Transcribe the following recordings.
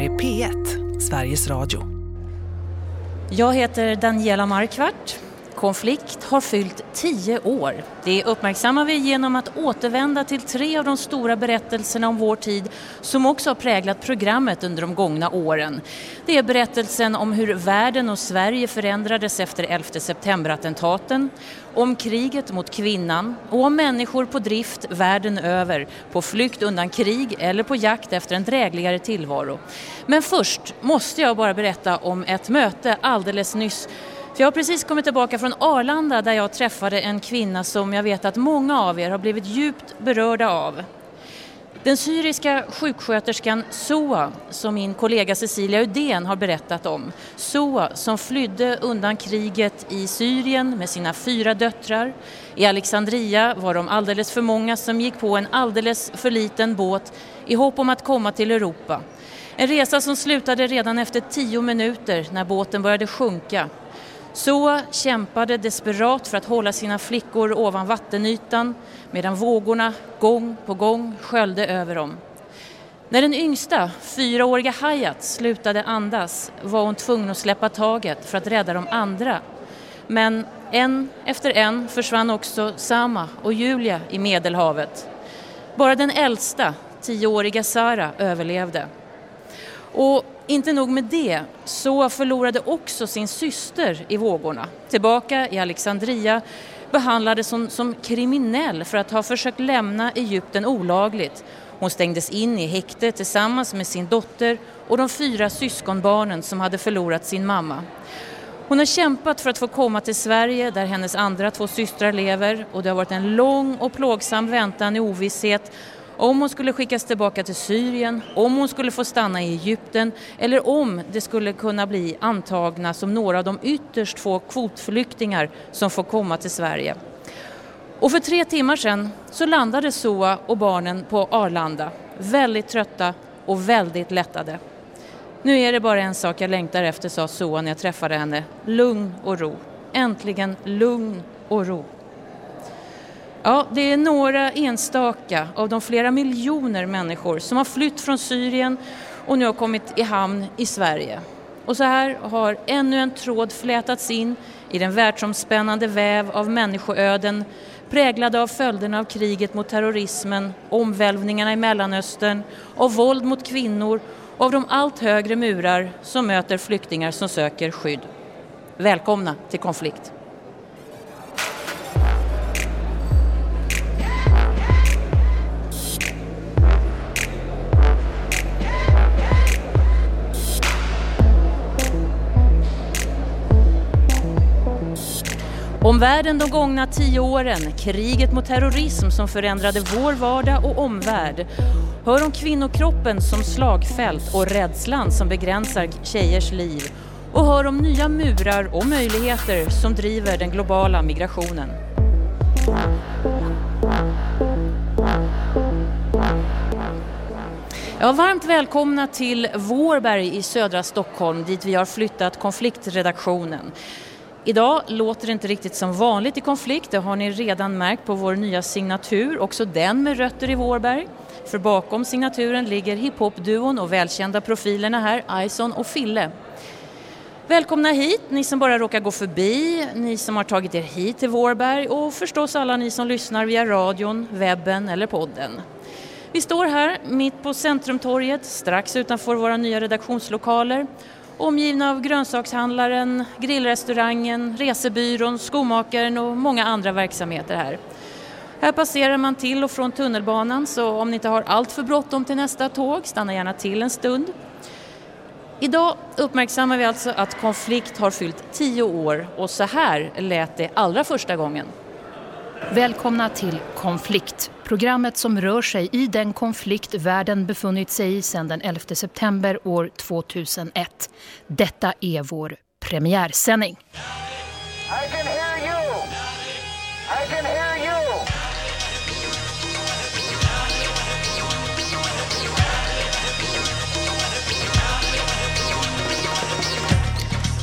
här är P1, Sveriges Radio. Jag heter Daniela Markvart. Konflikt har fyllt tio år. Det uppmärksammar vi genom att återvända till tre av de stora berättelserna om vår tid som också har präglat programmet under de gångna åren. Det är berättelsen om hur världen och Sverige förändrades efter 11 september-attentaten, om kriget mot kvinnan och om människor på drift världen över, på flykt undan krig eller på jakt efter en drägligare tillvaro. Men först måste jag bara berätta om ett möte alldeles nyss jag har precis kommit tillbaka från Arlanda där jag träffade en kvinna som jag vet att många av er har blivit djupt berörda av. Den syriska sjuksköterskan Soa, som min kollega Cecilia Udén har berättat om. Soa som flydde undan kriget i Syrien med sina fyra döttrar. I Alexandria var de alldeles för många som gick på en alldeles för liten båt i hopp om att komma till Europa. En resa som slutade redan efter tio minuter när båten började sjunka Soa kämpade desperat för att hålla sina flickor ovan vattenytan medan vågorna gång på gång sköljde över dem. När den yngsta, fyraåriga Hayat, slutade andas var hon tvungen att släppa taget för att rädda de andra. Men en efter en försvann också Sama och Julia i Medelhavet. Bara den äldsta, tioåriga Sara, överlevde. Och inte nog med det, så förlorade också sin syster i vågorna. Tillbaka i Alexandria behandlades som, som kriminell för att ha försökt lämna Egypten olagligt. Hon stängdes in i häkte tillsammans med sin dotter och de fyra syskonbarnen som hade förlorat sin mamma. Hon har kämpat för att få komma till Sverige där hennes andra två systrar lever och det har varit en lång och plågsam väntan i ovisshet om hon skulle skickas tillbaka till Syrien, om hon skulle få stanna i Egypten eller om det skulle kunna bli antagna som några av de ytterst få kvotflyktingar som får komma till Sverige. Och för tre timmar sedan så landade Soa och barnen på Arlanda, väldigt trötta och väldigt lättade. Nu är det bara en sak jag längtar efter, sa Soa när jag träffade henne. Lugn och ro. Äntligen lugn och ro. Ja, det är några enstaka av de flera miljoner människor som har flytt från Syrien och nu har kommit i hamn i Sverige. Och så här har ännu en tråd flätats in i den världsomspännande väv av människoöden präglade av följderna av kriget mot terrorismen, omvälvningarna i Mellanöstern, av våld mot kvinnor och av de allt högre murar som möter flyktingar som söker skydd. Välkomna till konflikt. Om världen de gångna tio åren, kriget mot terrorism som förändrade vår vardag och omvärld. Hör om kvinnokroppen som slagfält och rädslan som begränsar tjejers liv. Och hör om nya murar och möjligheter som driver den globala migrationen. Ja, varmt välkomna till Vårberg i södra Stockholm dit vi har flyttat konfliktredaktionen. Idag låter det inte riktigt som vanligt i konflikt, det har ni redan märkt på vår nya signatur, också den med rötter i Vårberg. För bakom signaturen ligger hiphop-duon och välkända profilerna här, Ison och Fille. Välkomna hit, ni som bara råkar gå förbi, ni som har tagit er hit till Vårberg och förstås alla ni som lyssnar via radion, webben eller podden. Vi står här mitt på Centrumtorget, strax utanför våra nya redaktionslokaler omgivna av grönsakshandlaren, grillrestaurangen, resebyrån, skomakaren och många andra verksamheter här. Här passerar man till och från tunnelbanan så om ni inte har allt för bråttom till nästa tåg, stanna gärna till en stund. Idag uppmärksammar vi alltså att konflikt har fyllt tio år och så här lät det allra första gången. Välkomna till Konflikt, programmet som rör sig i den konflikt världen befunnit sig i sedan den 11 september år 2001. Detta är vår premiärsändning.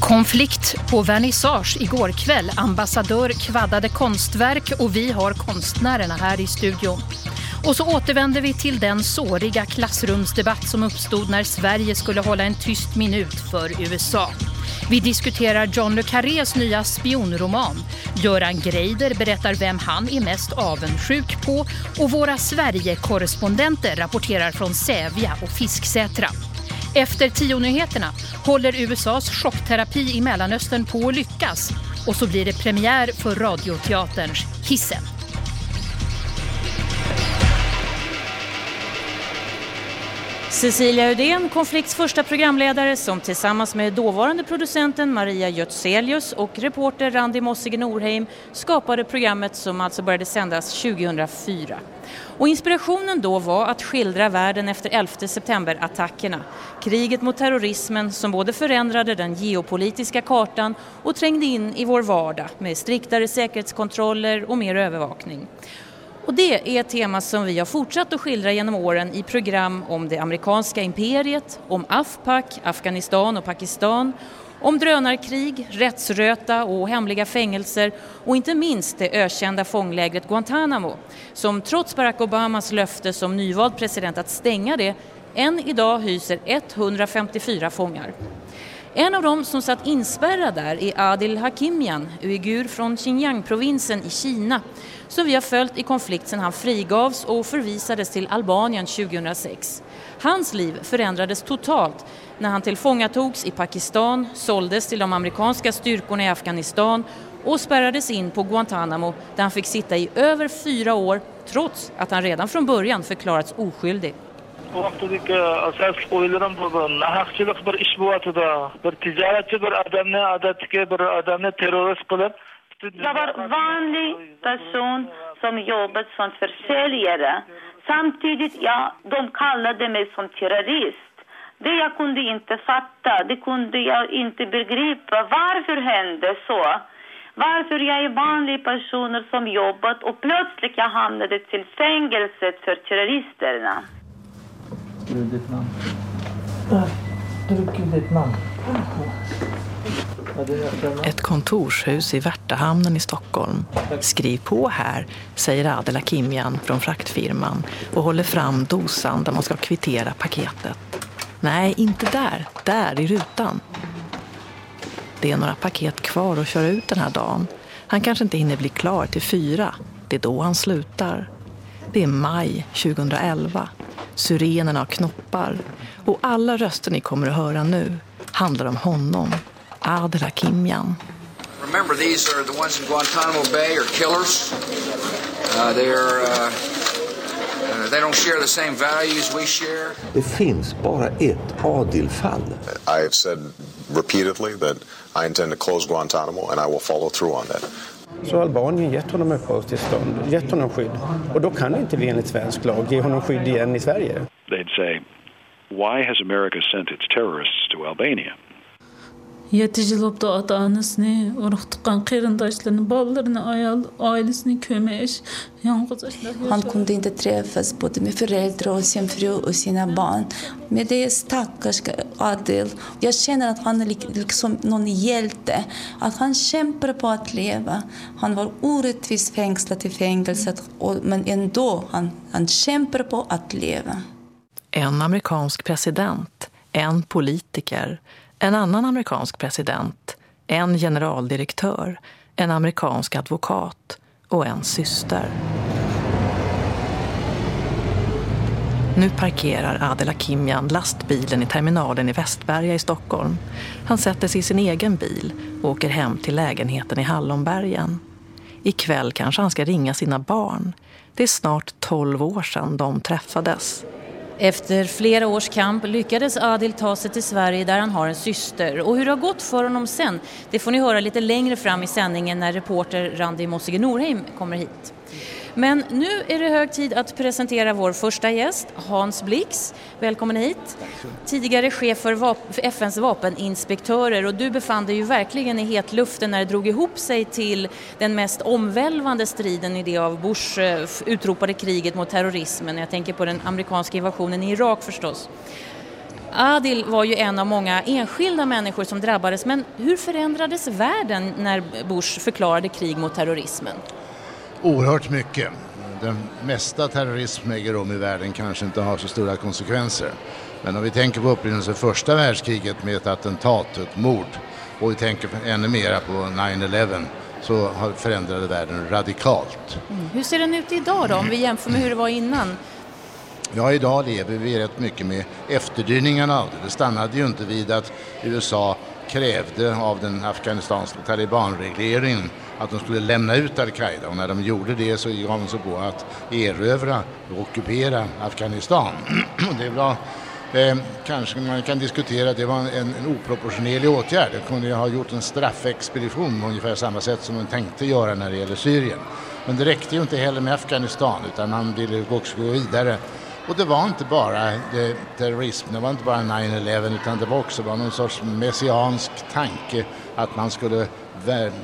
Konflikt på vernissage igår kväll. Ambassadör kvaddade konstverk och vi har konstnärerna här i studion. Och så återvänder vi till den såriga klassrumsdebatt som uppstod när Sverige skulle hålla en tyst minut för USA. Vi diskuterar John le Carrés nya spionroman. Göran Greider berättar vem han är mest avundsjuk på och våra Sverige-korrespondenter rapporterar från Sävja och Fisksätra. Efter tio-nyheterna håller USAs chockterapi i Mellanöstern på att lyckas och så blir det premiär för radioteaterns Hissen. Cecilia Udén, Konflikts första programledare som tillsammans med dåvarande producenten Maria Götzelius och reporter Randi Mossige Norheim skapade programmet som alltså började sändas 2004. Och inspirationen då var att skildra världen efter 11 september-attackerna. Kriget mot terrorismen som både förändrade den geopolitiska kartan och trängde in i vår vardag med striktare säkerhetskontroller och mer övervakning. Och det är ett tema som vi har fortsatt att skildra genom åren i program om det amerikanska imperiet, om Afpac, Afghanistan och Pakistan, om drönarkrig, rättsröta och hemliga fängelser och inte minst det ökända fånglägret Guantanamo som trots Barack Obamas löfte som nyvald president att stänga det än idag hyser 154 fångar. En av dem som satt inspärrad där är Adil Hakimian, uigur från Xinjiang-provinsen i Kina som vi har följt i konflikt sedan han frigavs och förvisades till Albanien 2006. Hans liv förändrades totalt när han tillfångatogs i Pakistan, såldes till de amerikanska styrkorna i Afghanistan och spärrades in på Guantanamo där han fick sitta i över fyra år trots att han redan från början förklarats oskyldig. vaqtidagi asosiy o'ylarim bo'lgan bir ish bo'lyotida bir tijoratchi bir odamni odatdagi bir odamni terrorist qilib jag var vanlig person som jobbade som försäljare. Samtidigt, ja, de kallade mig som terrorist. Det jag kunde inte fatta, det kunde jag inte begripa. Varför hände så? Varför jag är vanlig personer som jobbat och plötsligt jag hamnade till fängelset för terroristerna. Skriv ditt namn. Skriv ditt namn. Ett kontorshus i Värtahamnen i Stockholm. Skriv på här, säger Adela Kimjan från fraktfirman och håller fram dosan där man ska kvittera paketet. Nej, inte där. Där i rutan. Det är några paket kvar att köra ut den här dagen. Han kanske inte hinner bli klar till fyra. Det är då han slutar. Det är maj 2011. Syrenerna har knoppar. Och alla röster ni kommer att höra nu handlar om honom. Adel Hakimian. Remember, these are the ones in Guantanamo Bay are killers. Uh, they're, uh, uh, they don't share the same values we share. Det finns bara ett Adil-fall. I have said repeatedly that I intend to close Guantanamo and I will follow through on that. Så Albanien gett honom uppehållstillstånd, gett honom skydd. Och då kan inte vi enligt svensk lag ge honom skydd igen i Sverige. They'd say, why has America sent its terrorists to Albania? Yeticilikte ata-anasını, urug tuqqan qeyrindaşlarını, balalarını, ayal, ailesini kömeş, yalnız Han kunde inte träffas både med föräldrar och sin fru och sina barn. Men det är stackars Adil. Jag känner att han är liksom någon hjälte. Att han kämpar på att leva. Han var orättvist fängslad i fängelset, men ändå, han, han kämpar på att leva. En amerikansk president, en politiker, en annan amerikansk president, en generaldirektör, en amerikansk advokat och en syster. Nu parkerar Adela Kimjan lastbilen i terminalen i Västberga i Stockholm. Han sätter sig i sin egen bil och åker hem till lägenheten i Hallonbergen. Ikväll kanske han ska ringa sina barn. Det är snart 12 år sedan de träffades. Efter flera års kamp lyckades Adil ta sig till Sverige där han har en syster. Och hur det har gått för honom sen, det får ni höra lite längre fram i sändningen när reporter Randi Mossige Norheim kommer hit. Men nu är det hög tid att presentera vår första gäst, Hans Blix. Välkommen hit. Tidigare chef för, vap för FNs vapeninspektörer och du befann dig ju verkligen i hetluften när det drog ihop sig till den mest omvälvande striden i det av Bush eh, utropade kriget mot terrorismen. Jag tänker på den amerikanska invasionen i Irak förstås. Adil var ju en av många enskilda människor som drabbades men hur förändrades världen när Bush förklarade krig mot terrorismen? Oerhört mycket. den mesta terrorism äger rum i världen kanske inte har så stora konsekvenser. Men om vi tänker på upprinnelsen första världskriget med ett attentat, ett mord och vi tänker ännu mer på 9-11 så förändrade världen radikalt. Mm. Hur ser den ut idag då, om vi jämför med hur det var innan? Ja, idag lever vi rätt mycket med efterdyningarna av det. Det stannade ju inte vid att USA krävde av den afghanistanska talibanregleringen att de skulle lämna ut al-Qaida och när de gjorde det så gav de sig på att erövra och ockupera Afghanistan. det var Eh, kanske man kan diskutera att det var en, en oproportionerlig åtgärd. De kunde ju ha gjort en straffexpedition på ungefär samma sätt som de tänkte göra när det gäller Syrien. Men det räckte ju inte heller med Afghanistan utan man ville också gå vidare. Och det var inte bara det, terrorism, det var inte bara 9-11 utan det var också var någon sorts messiansk tanke att man skulle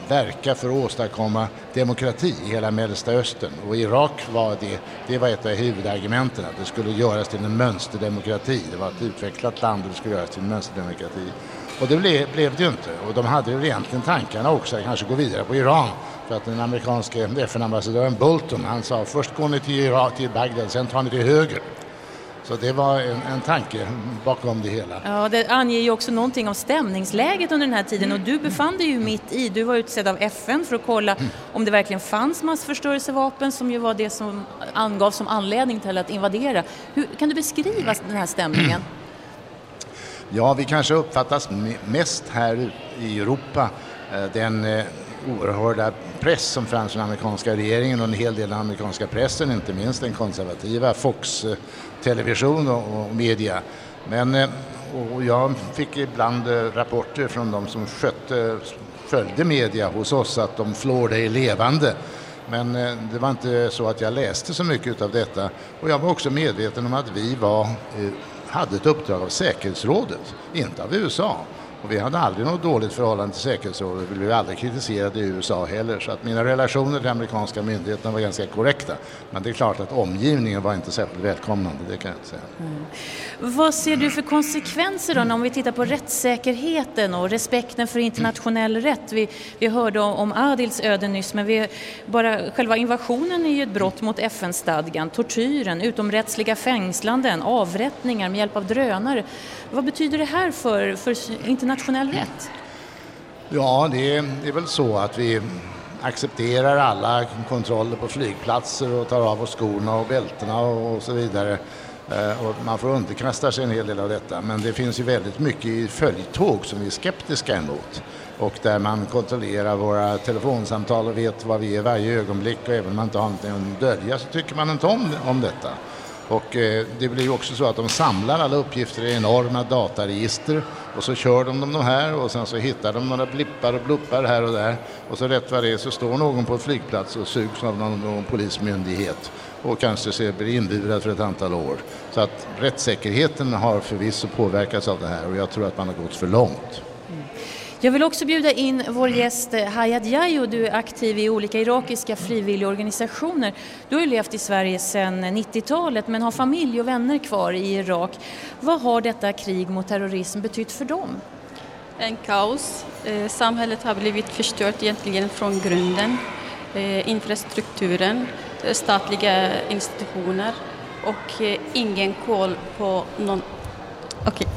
verka för att åstadkomma demokrati i hela Mellersta Östern. Och Irak var det, det var ett av huvudargumenten, att det skulle göras till en mönsterdemokrati. Det var ett utvecklat land och det skulle göras till en mönsterdemokrati. Och det blev, blev det ju inte. Och de hade ju egentligen tankarna också att kanske gå vidare på Iran. För att den amerikanske FN-ambassadören Bolton, han sa först går ni till, Irak, till Bagdad, sen tar ni till höger. Så det var en, en tanke bakom det hela. Ja, det anger ju också någonting om stämningsläget under den här tiden och du befann dig ju mitt i, du var utsedd av FN för att kolla om det verkligen fanns massförstörelsevapen som ju var det som angavs som anledning till att invadera. Hur, kan du beskriva den här stämningen? Ja, vi kanske uppfattas mest här i Europa eh, den eh, oerhörda press som fanns från amerikanska regeringen och en hel del av amerikanska pressen, inte minst den konservativa Fox eh, television och, och media. Men eh, och jag fick ibland eh, rapporter från de som skötte, följde media hos oss att de flår dig levande. Men eh, det var inte så att jag läste så mycket av detta och jag var också medveten om att vi var, hade ett uppdrag av säkerhetsrådet, inte av USA. Och vi hade aldrig något dåligt förhållande till säkerhetsrådet. Vi blev aldrig kritiserade i USA heller. Så att mina relationer till amerikanska myndigheterna var ganska korrekta. Men det är klart att omgivningen var inte särskilt välkomnande, det kan jag inte säga. Mm. Vad ser du för konsekvenser då om vi tittar på rättssäkerheten och respekten för internationell rätt? Vi, vi hörde om Adils öde nyss, men vi, bara själva invasionen är ju ett brott mot FN-stadgan, tortyren, utomrättsliga fängslanden, avrättningar med hjälp av drönare. Vad betyder det här för, för internationell rätt? Ja, det är, det är väl så att vi accepterar alla kontroller på flygplatser och tar av oss skorna och bältena och så vidare. Eh, och man får underkasta sig en hel del av detta. Men det finns ju väldigt mycket i följtåg som vi är skeptiska emot. Och där man kontrollerar våra telefonsamtal och vet vad vi är varje ögonblick och även om man inte har någonting att dölja så tycker man inte om, om detta. Och eh, det blir ju också så att de samlar alla uppgifter i enorma dataregister och så kör de dem här och sen så hittar de några blippar och bluppar här och där och så rätt vad det är så står någon på en flygplats och sugs av någon, någon polismyndighet och kanske blir inburad för ett antal år. Så att rättssäkerheten har förvisso påverkats av det här och jag tror att man har gått för långt. Jag vill också bjuda in vår gäst Hayat Yayo. Du är aktiv i olika irakiska frivilligorganisationer. Du har ju levt i Sverige sedan 90-talet men har familj och vänner kvar i Irak. Vad har detta krig mot terrorism betytt för dem? En kaos. Eh, samhället har blivit förstört egentligen från grunden. Eh, infrastrukturen, eh, statliga institutioner och ingen koll på någon... Okej, okay.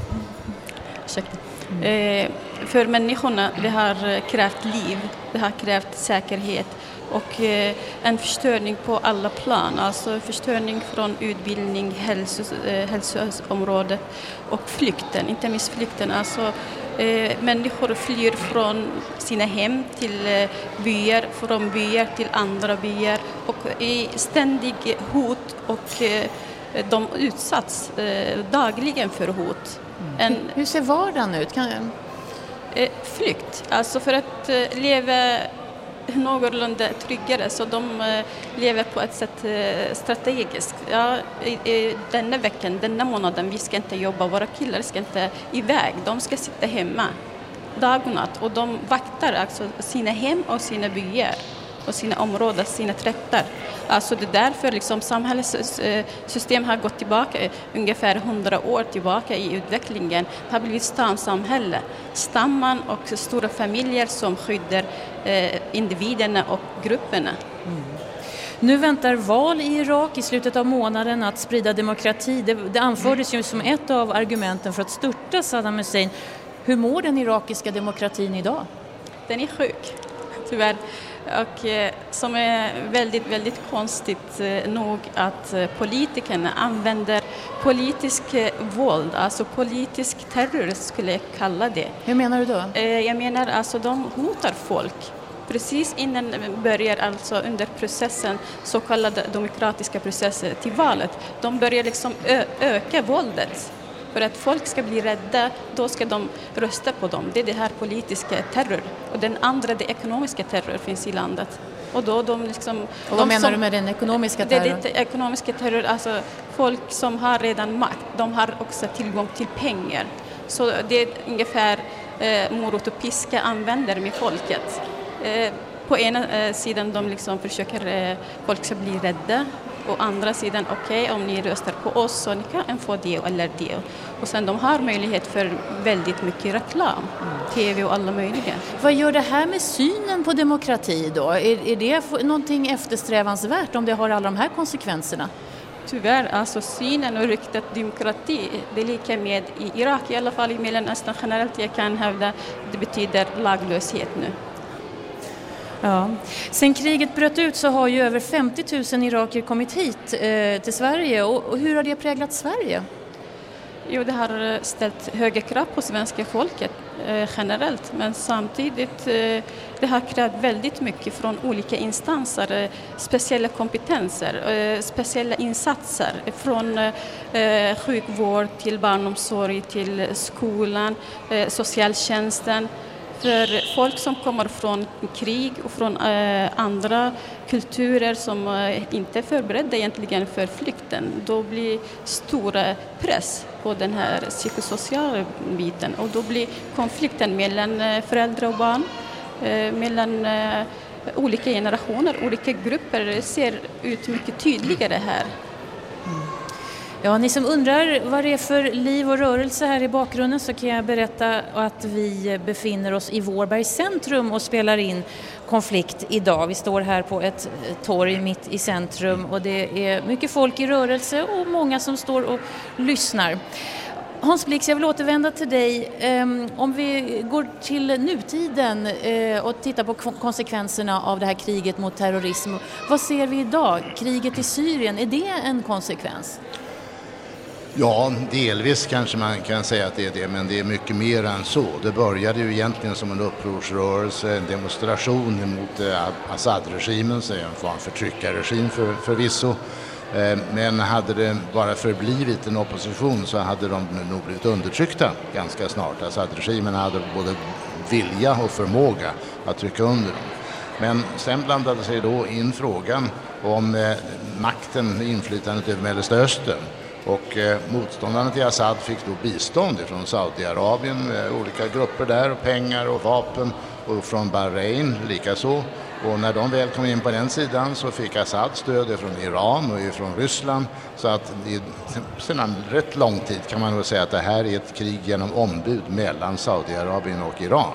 ursäkta. Mm för människorna, det har krävt liv, det har krävt säkerhet och eh, en förstörning på alla plan, alltså förstörning från utbildning, hälsos, eh, hälsoområdet och flykten, inte minst flykten. Alltså, eh, människor flyr från sina hem till byar, från byar till andra byar och i ständig hot och de utsatts dagligen för hot. Mm. En, hur ser vardagen ut? Kan, Eh, Eh, flykt, alltså för att eh, leva någorlunda tryggare så de eh, lever på ett sätt strategiskt. Ja, denna veckan, denna månaden, vi ska inte jobba, våra killar ska inte iväg, de ska sitta hemma dag och natt. Och de vaktar alltså sina hem och sina byar och sina områden, sina trättar. Alltså det är därför liksom samhällssystem har gått tillbaka ungefär 100 år tillbaka i utvecklingen. Det har blivit stamsamhälle. Stamman och stora familjer som skyddar eh, individerna och grupperna. Mm. Nu väntar val i Irak i slutet av månaden att sprida demokrati. Det, det anfördes ju som ett av argumenten för att störta Saddam Hussein. Hur mår den irakiska demokratin idag? Den är sjuk, tyvärr. Och eh, som är väldigt, väldigt konstigt eh, nog att eh, politikerna använder politisk våld, alltså politisk terror skulle jag kalla det. Hur menar du då? Jag menar alltså de hotar folk. Precis innan börjar alltså under processen, så kallade demokratiska processer till valet, de börjar liksom öka våldet. För att folk ska bli rädda, då ska de rösta på dem. Det är det här politiska terror. Och den andra, det ekonomiska terror, finns i landet. Och då de liksom... Och vad de menar som- du med den ekonomiska det, terrorn? det ekonomiska terror, alltså folk som har redan makt, de har också tillgång till pengar. Så det är ungefär eh, morot och piska använder med folket. Eh, på ena eh, sidan de liksom försöker eh, folk ska bli rädda och andra sidan okej om ni röstar på oss så ni kan få det eller det. Och sen de har möjlighet för väldigt mycket reklam, tv och alla möjliga. Vad gör det här med synen på demokrati då? Är, är det någonting eftersträvansvärt om det har alla de här konsekvenserna? Tyvärr, alltså synen och ryktet demokrati, det är lika med i Irak i alla fall, i Mellanöstern generellt, jag kan hävda, det betyder laglöshet nu. Ja. Sen kriget bröt ut så har ju över 50 000 irakier kommit hit eh, till Sverige och, och hur har det präglat Sverige? Jo, det har eh, ställt höga krav på svenska folket eh, generellt, men samtidigt eh, det har krävt väldigt mycket från olika instanser, eh, speciella kompetenser, eh, speciella insatser från eh, eh sjukvård till barnomsorg till skolan, eh, socialtjänsten. För folk som kommer från krig och från eh, andra kulturer som eh, inte är förberedda egentligen för flykten, då blir stora press på den här psykosociala biten och då blir konflikten mellan eh, föräldrar och barn, eh, mellan eh, olika generationer, olika grupper ser ut mycket tydligare här. Ja, ni som undrar vad det är för liv och rörelse här i bakgrunden så kan jag berätta att vi befinner oss i Vårbergs centrum och spelar in konflikt idag. Vi står här på ett eh, torg mitt i centrum och det är mycket folk i rörelse och många som står och lyssnar. Hans Blix, jag vill återvända till dig. Ehm, om vi går till nutiden eh, och tittar på konsekvenserna av det här kriget mot terrorism. Vad ser vi idag? Kriget i Syrien, är det en konsekvens? Ja, delvis kanske man kan säga att det är det, men det är mycket mer än så. Det började ju egentligen som en upprorsrörelse, en demonstration mot eh, Assad-regimen, som var en form förtryckarregim för, förvisso. Eh, Men hade det bara förblivit en opposition så hade de nog blivit undertryckta ganska snart. Assad-regimen hade både vilja och förmåga att trycka under dem. Men sen blandade sig då in frågan om eh, makten, inflytandet över Mellersta Östern. Och eh, motståndarna till Assad fick då bistånd från Saudiarabien, eh, olika grupper där, och pengar och vapen, och från Bahrain likaså. Och när de väl kom in på den sidan så fick Assad stöd från Iran och från Ryssland. Så att sedan rätt lång tid kan man nog säga att det här är ett krig genom ombud mellan Saudiarabien och Iran.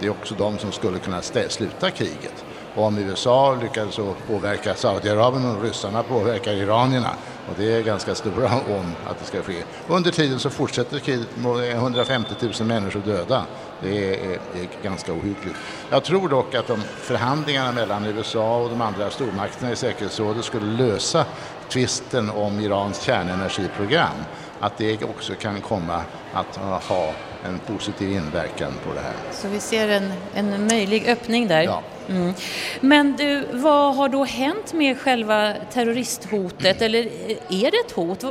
Det är också de som skulle kunna sluta kriget. Och om USA lyckades påverka Saudiarabien och ryssarna påverkar iranierna, och det är ganska stora om att det ska ske. Under tiden så fortsätter kriget med 150 000 människor döda. Det är, är, är ganska ohyggligt. Jag tror dock att om förhandlingarna mellan USA och de andra stormakterna i säkerhetsrådet skulle lösa tvisten om Irans kärnenergiprogram, att det också kan komma att ha en positiv inverkan på det här. Så vi ser en, en möjlig öppning där. Mm. Men du, vad har då hänt med själva terroristhotet? Eller eh, är det ett hot?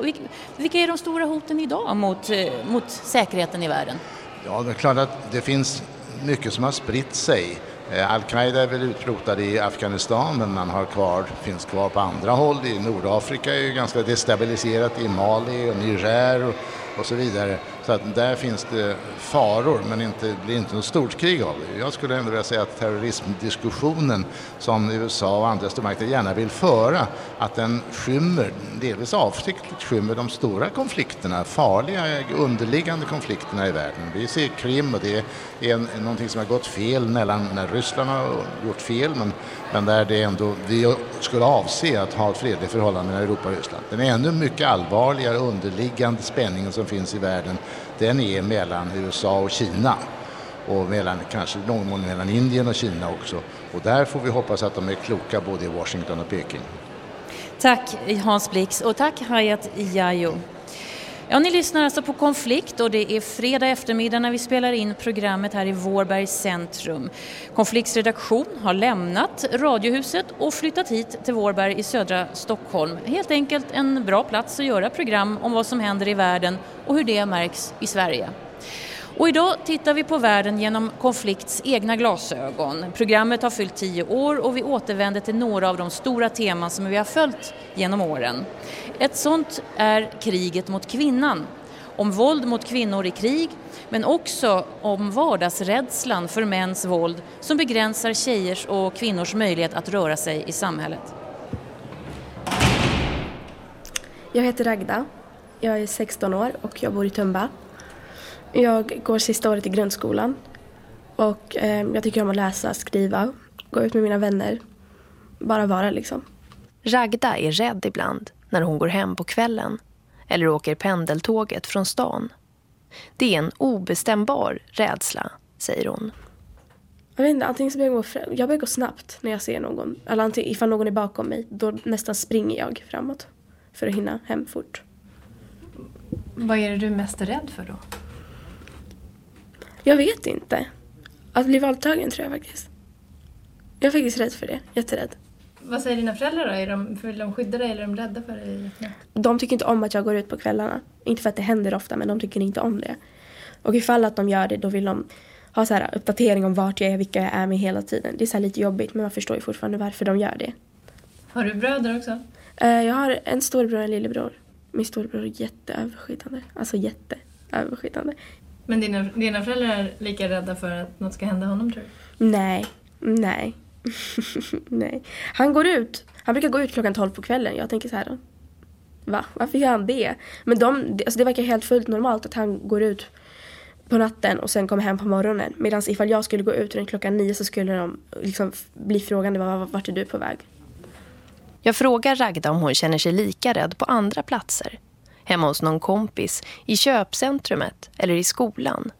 Vilka, är de stora hoten idag mot, eh, mot säkerheten i världen? Ja, det är klart att det finns mycket som har spritt sig. Eh, Al-Qaida är väl utrotade i Afghanistan men man har kvar, finns kvar på andra håll. I Nordafrika är ju ganska destabiliserat i Mali och Niger och och så vidare. Så att där finns det faror men inte, blir inte något stort krig av det. Jag skulle ändå vilja säga att terrorismdiskussionen som USA och andra stormakter gärna vill föra, att den skymmer, delvis avsiktligt skymmer de stora konflikterna, farliga underliggande konflikterna i världen. Vi ser Krim och det är en, någonting som har gått fel mellan, när Ryssland har gjort fel men, men där det ändå, vi skulle avse att ha ett fredligt förhållande mellan Europa och Ryssland. Den ännu mycket allvarligare underliggande spänningen som finns i världen, den är mellan USA och Kina och mellan, kanske någon mån mellan Indien och Kina också. Och där får vi hoppas att de är kloka både i Washington och Peking. Tack Hans Blix och tack Hayat Yayo. Ja, ni lyssnar alltså på Konflikt och det är fredag eftermiddag när vi spelar in programmet här i Vårbergs centrum. Konflikts redaktion har lämnat Radiohuset och flyttat hit till Vårberg i södra Stockholm. Helt enkelt en bra plats att göra program om vad som händer i världen och hur det märks i Sverige. Och idag tittar vi på världen genom Konflikts egna glasögon. Programmet har fyllt tio år och vi återvänder till några av de stora teman som vi har följt genom åren. Ett sånt är kriget mot kvinnan. Om våld mot kvinnor i krig, men också om vardagsrädslan för mäns våld som begränsar tjejers och kvinnors möjlighet att röra sig i samhället. Jag heter Ragda. Jag är 16 år och jag bor i Tumba. Jag går sista året i grundskolan och eh, jag tycker om att läsa, skriva, gå ut med mina vänner. Bara vara liksom. Ragda är rädd ibland när hon går hem på kvällen eller åker pendeltåget från stan. Det är en obestämbar rädsla, säger hon. Jag vet inte, antingen så börjar jag, gå, jag börjar gå snabbt när jag ser någon. Eller antingen, ifall någon är bakom mig, då nästan springer jag framåt för att hinna hem fort. Vad är det du är mest rädd för då? Jag vet inte. Att bli våldtagen tror jag faktiskt. Jag är faktiskt rädd för det. Jätterädd. Vad säger dina föräldrar då? Är de, vill de skydda dig eller är de rädda för dig? De tycker inte om att jag går ut på kvällarna. Inte för att det händer ofta, men de tycker inte om det. Och ifall att de gör det, då vill de ha så här uppdatering om vart jag är, vilka jag är med hela tiden. Det är så lite jobbigt, men man förstår ju fortfarande varför de gör det. Har du bröder också? Eh, jag har en storebror och en lillebror. Min storebror är jätteöverskyddande. Alltså jätteöverskyddande. Men dina, dina föräldrar är lika rädda för att något ska hända honom tror du? Nej, nej. nej. Han går ut. Han brukar gå ut klockan 12 på kvällen. Jag tänker så här. Va? Varför gör han det? Men de, alltså det verkar helt fullt normalt att han går ut på natten och sen kommer hem på morgonen. Medan ifall jag skulle gå ut runt klockan nio så skulle de liksom bli frågande vart är du på väg? Jag frågar Ragda om hon känner sig lika rädd på andra platser hemma hos någon kompis, i köpcentrumet eller i skolan.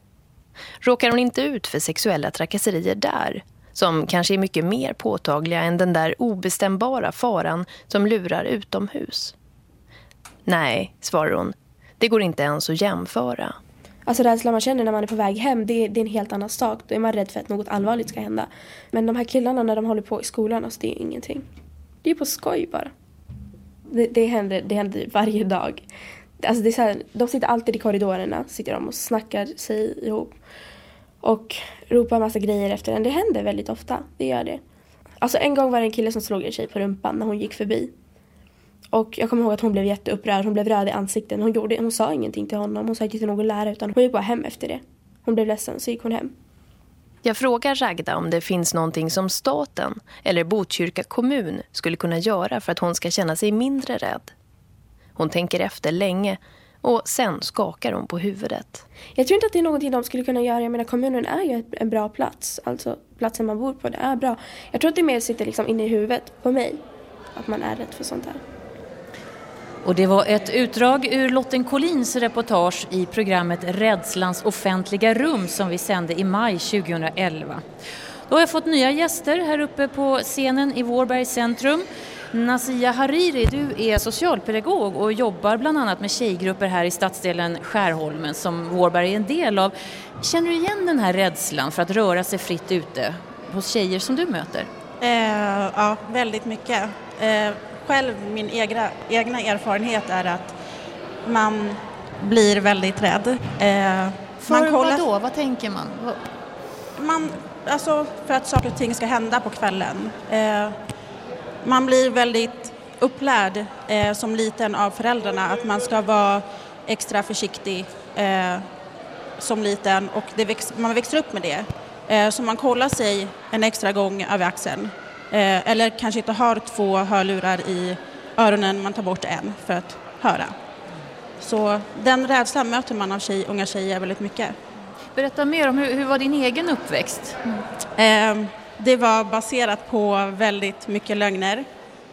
Råkar hon inte ut för sexuella trakasserier där, som kanske är mycket mer påtagliga än den där obestämbara faran som lurar utomhus? Nej, svarar hon. Det går inte ens att jämföra. Alltså rädslan man känner när man är på väg hem, det är, det är en helt annan sak. Då är man rädd för att något allvarligt ska hända. Men de här killarna när de håller på i skolan, alltså det är ingenting. Det är på skoj bara. Det, det, händer, det händer varje dag. Alltså det är så här, de sitter alltid i korridorerna, sitter de och snackar sig ihop. Och ropar massa grejer efter en. Det händer väldigt ofta, det gör det. Alltså en gång var det en kille som slog en tjej på rumpan när hon gick förbi. Och jag kommer ihåg att hon blev jätteupprörd, hon blev röd i ansiktet. Hon, gjorde, hon sa ingenting till honom, hon sa inte till någon lärare utan hon gick bara hem efter det. Hon blev ledsen så gick hon hem. Jag frågar Ragda om det finns någonting som staten eller Botkyrka kommun skulle kunna göra för att hon ska känna sig mindre rädd. Hon tänker efter länge och sen skakar hon på huvudet. Jag tror inte att det är någonting de skulle kunna göra. Jag menar kommunen är ju en bra plats. Alltså platsen man bor på, det är bra. Jag tror att det mer sitter liksom inne i huvudet på mig. Att man är rädd för sånt här. Och det var ett utdrag ur Lotten Collins reportage i programmet Rädslans offentliga rum som vi sände i maj 2011. Då har jag fått nya gäster här uppe på scenen i Vårbergs centrum. Nasia Hariri, du är socialpedagog och jobbar bland annat med tjejgrupper här i stadsdelen Skärholmen som Vårberg är en del av. Känner du igen den här rädslan för att röra sig fritt ute hos tjejer som du möter? Eh, ja, väldigt mycket. Eh, själv, min egna, egna erfarenhet är att man blir väldigt rädd. Eh, för man kollar... vad då? Vad tänker man? man? Alltså för att saker och ting ska hända på kvällen. Eh, man blir väldigt upplärd eh, som liten av föräldrarna att man ska vara extra försiktig eh, som liten och väx, man växer upp med det. Eh, så man kollar sig en extra gång över axeln. Eh, eller kanske inte har två hörlurar i öronen, man tar bort en för att höra. Så den rädslan möter man av tjej, unga tjejer väldigt mycket. Berätta mer om hur, hur var din egen uppväxt? Mm. Det var baserat på väldigt mycket lögner.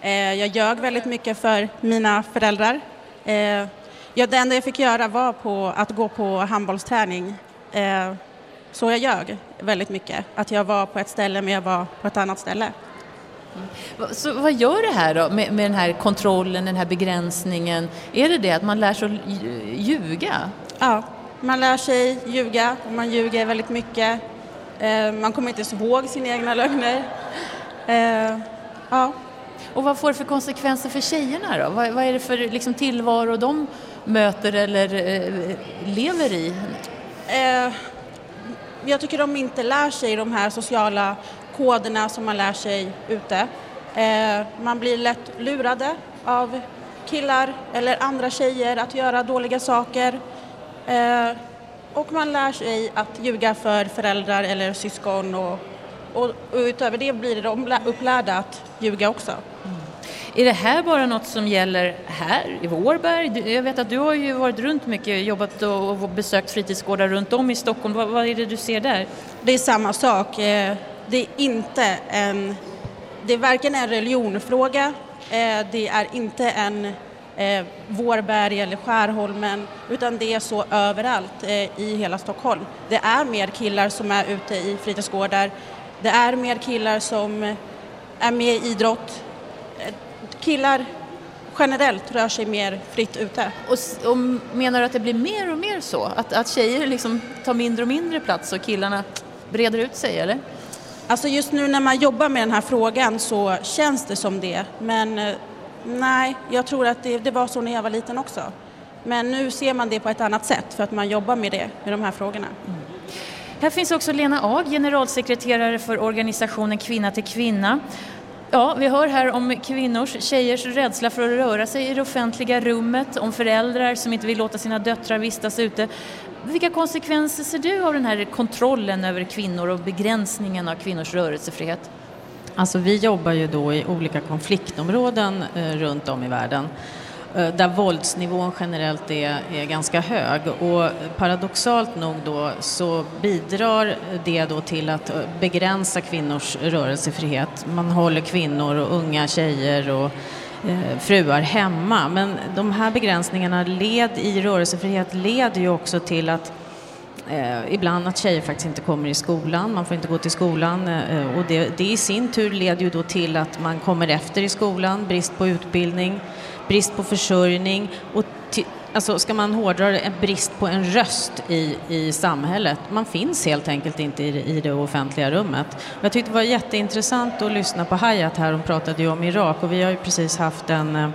Eh, jag ljög väldigt mycket för mina föräldrar. Eh, det enda jag fick göra var på att gå på handbollsträning. Eh, så jag ljög väldigt mycket. Att jag var på ett ställe men jag var på ett annat ställe. Så vad gör det här då med, med den här kontrollen, den här begränsningen? Är det det att man lär sig att ljuga? Ja, man lär sig ljuga och man ljuger väldigt mycket. Eh, man kommer inte så ihåg sina egna lögner. Eh, ja. Och vad får det för konsekvenser för tjejerna då? Vad, vad är det för liksom, tillvaro de möter eller eh, lever i? Eh, jag tycker de inte lär sig de här sociala koderna som man lär sig ute. Eh, man blir lätt lurade av killar eller andra tjejer att göra dåliga saker. Och man lär sig att ljuga för föräldrar eller syskon och, och, och utöver det blir de upplärda att ljuga också. Mm. Är det här bara något som gäller här i Vårberg? Jag vet att du har ju varit runt mycket, jobbat och besökt fritidsgårdar runt om i Stockholm. Vad, vad är det du ser där? Det är samma sak. Eh, det är inte en, det är varken en religionfråga, eh, det är inte en eh, Vårberg eller Skärholmen utan det är så överallt i hela Stockholm. Det är mer killar som är ute i fritidsgårdar, det är mer killar som är med i idrott. Killar generellt rör sig mer fritt ute. Och, och menar du att det blir mer och mer så? Att, att tjejer liksom tar mindre och mindre plats och killarna breder ut sig, eller? Alltså just nu när man jobbar med den här frågan så känns det som det. Men eh, nej, jag tror att det, det, var så när jag var liten också. Men nu ser man det på ett annat sätt för att man jobbar med det, med de här frågorna. Mm. Här finns också Lena Ag, generalsekreterare för organisationen Kvinna till kvinna. Ja, vi hör här om kvinnors, tjejers rädsla för att röra sig i det offentliga rummet, om föräldrar som inte vill låta sina döttrar vistas ute. Vilka konsekvenser ser du av den här kontrollen över kvinnor och begränsningen av kvinnors rörelsefrihet? Alltså vi jobbar ju då i olika konfliktområden eh, runt om i världen eh, där våldsnivån generellt är, är ganska hög och paradoxalt nog då så bidrar det då till att eh, begränsa kvinnors rörelsefrihet. Man håller kvinnor och unga tjejer och Eh, fruar hemma. Men de här begränsningarna led i rörelsefrihet leder ju också till att eh, ibland att tjejer faktiskt inte kommer i skolan, man får inte gå till skolan eh, och det, det i sin tur leder ju då till att man kommer efter i skolan, brist på utbildning, brist på försörjning och alltså ska man hårdra det, en brist på en röst i, i samhället. Man finns helt enkelt inte i, i det offentliga rummet. Jag tyckte det var jätteintressant att lyssna på Hayat här, hon pratade ju om Irak och vi har ju precis haft en eh,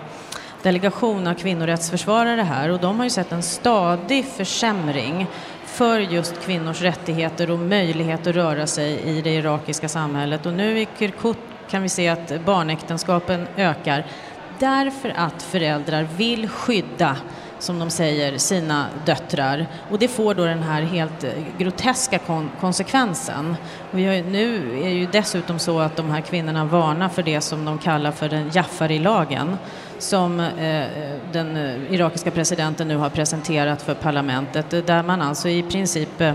delegation av kvinnorättsförsvarare här och de har ju sett en stadig försämring för just kvinnors rättigheter och möjlighet att röra sig i det irakiska samhället. Och nu i Kirkuk kan vi se att barnäktenskapen ökar därför att föräldrar vill skydda som de säger, sina döttrar. Och det får då den här helt eh, groteska kon konsekvensen. Och ju, nu är det ju dessutom så att de här kvinnorna varnar för det som de kallar för den Jafari-lagen som eh, eh den eh, irakiska presidenten nu har presenterat för parlamentet eh, där man alltså i princip eh,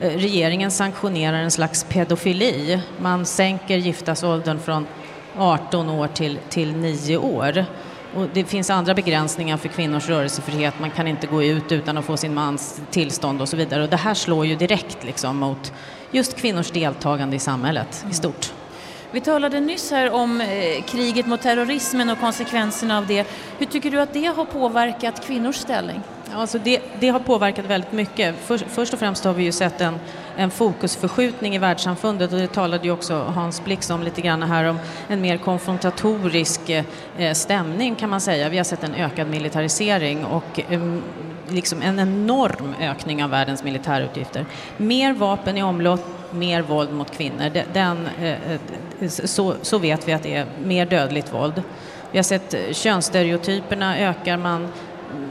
regeringen sanktionerar en slags pedofili. Man sänker giftasåldern från 18 år till, till 9 år. Och det finns andra begränsningar för kvinnors rörelsefrihet. Man kan inte gå ut utan att få sin mans tillstånd och så vidare. Och det här slår ju direkt liksom mot just kvinnors deltagande i samhället i stort. Vi talade nyss här om eh, kriget mot terrorismen och konsekvenserna av det. Hur tycker du att det har påverkat kvinnors ställning? Alltså det, det har påverkat väldigt mycket. För, först och främst har vi ju sett en, en fokusförskjutning i världssamfundet och det talade ju också Hans Blix om lite grann här om en mer konfrontatorisk eh, stämning kan man säga. Vi har sett en ökad militarisering och eh, liksom en enorm ökning av världens militärutgifter. Mer vapen i omlopp, mer våld mot kvinnor. Den, eh, eh, så, så vet vi att det är mer dödligt våld. Vi har sett eh, könsstereotyperna ökar, man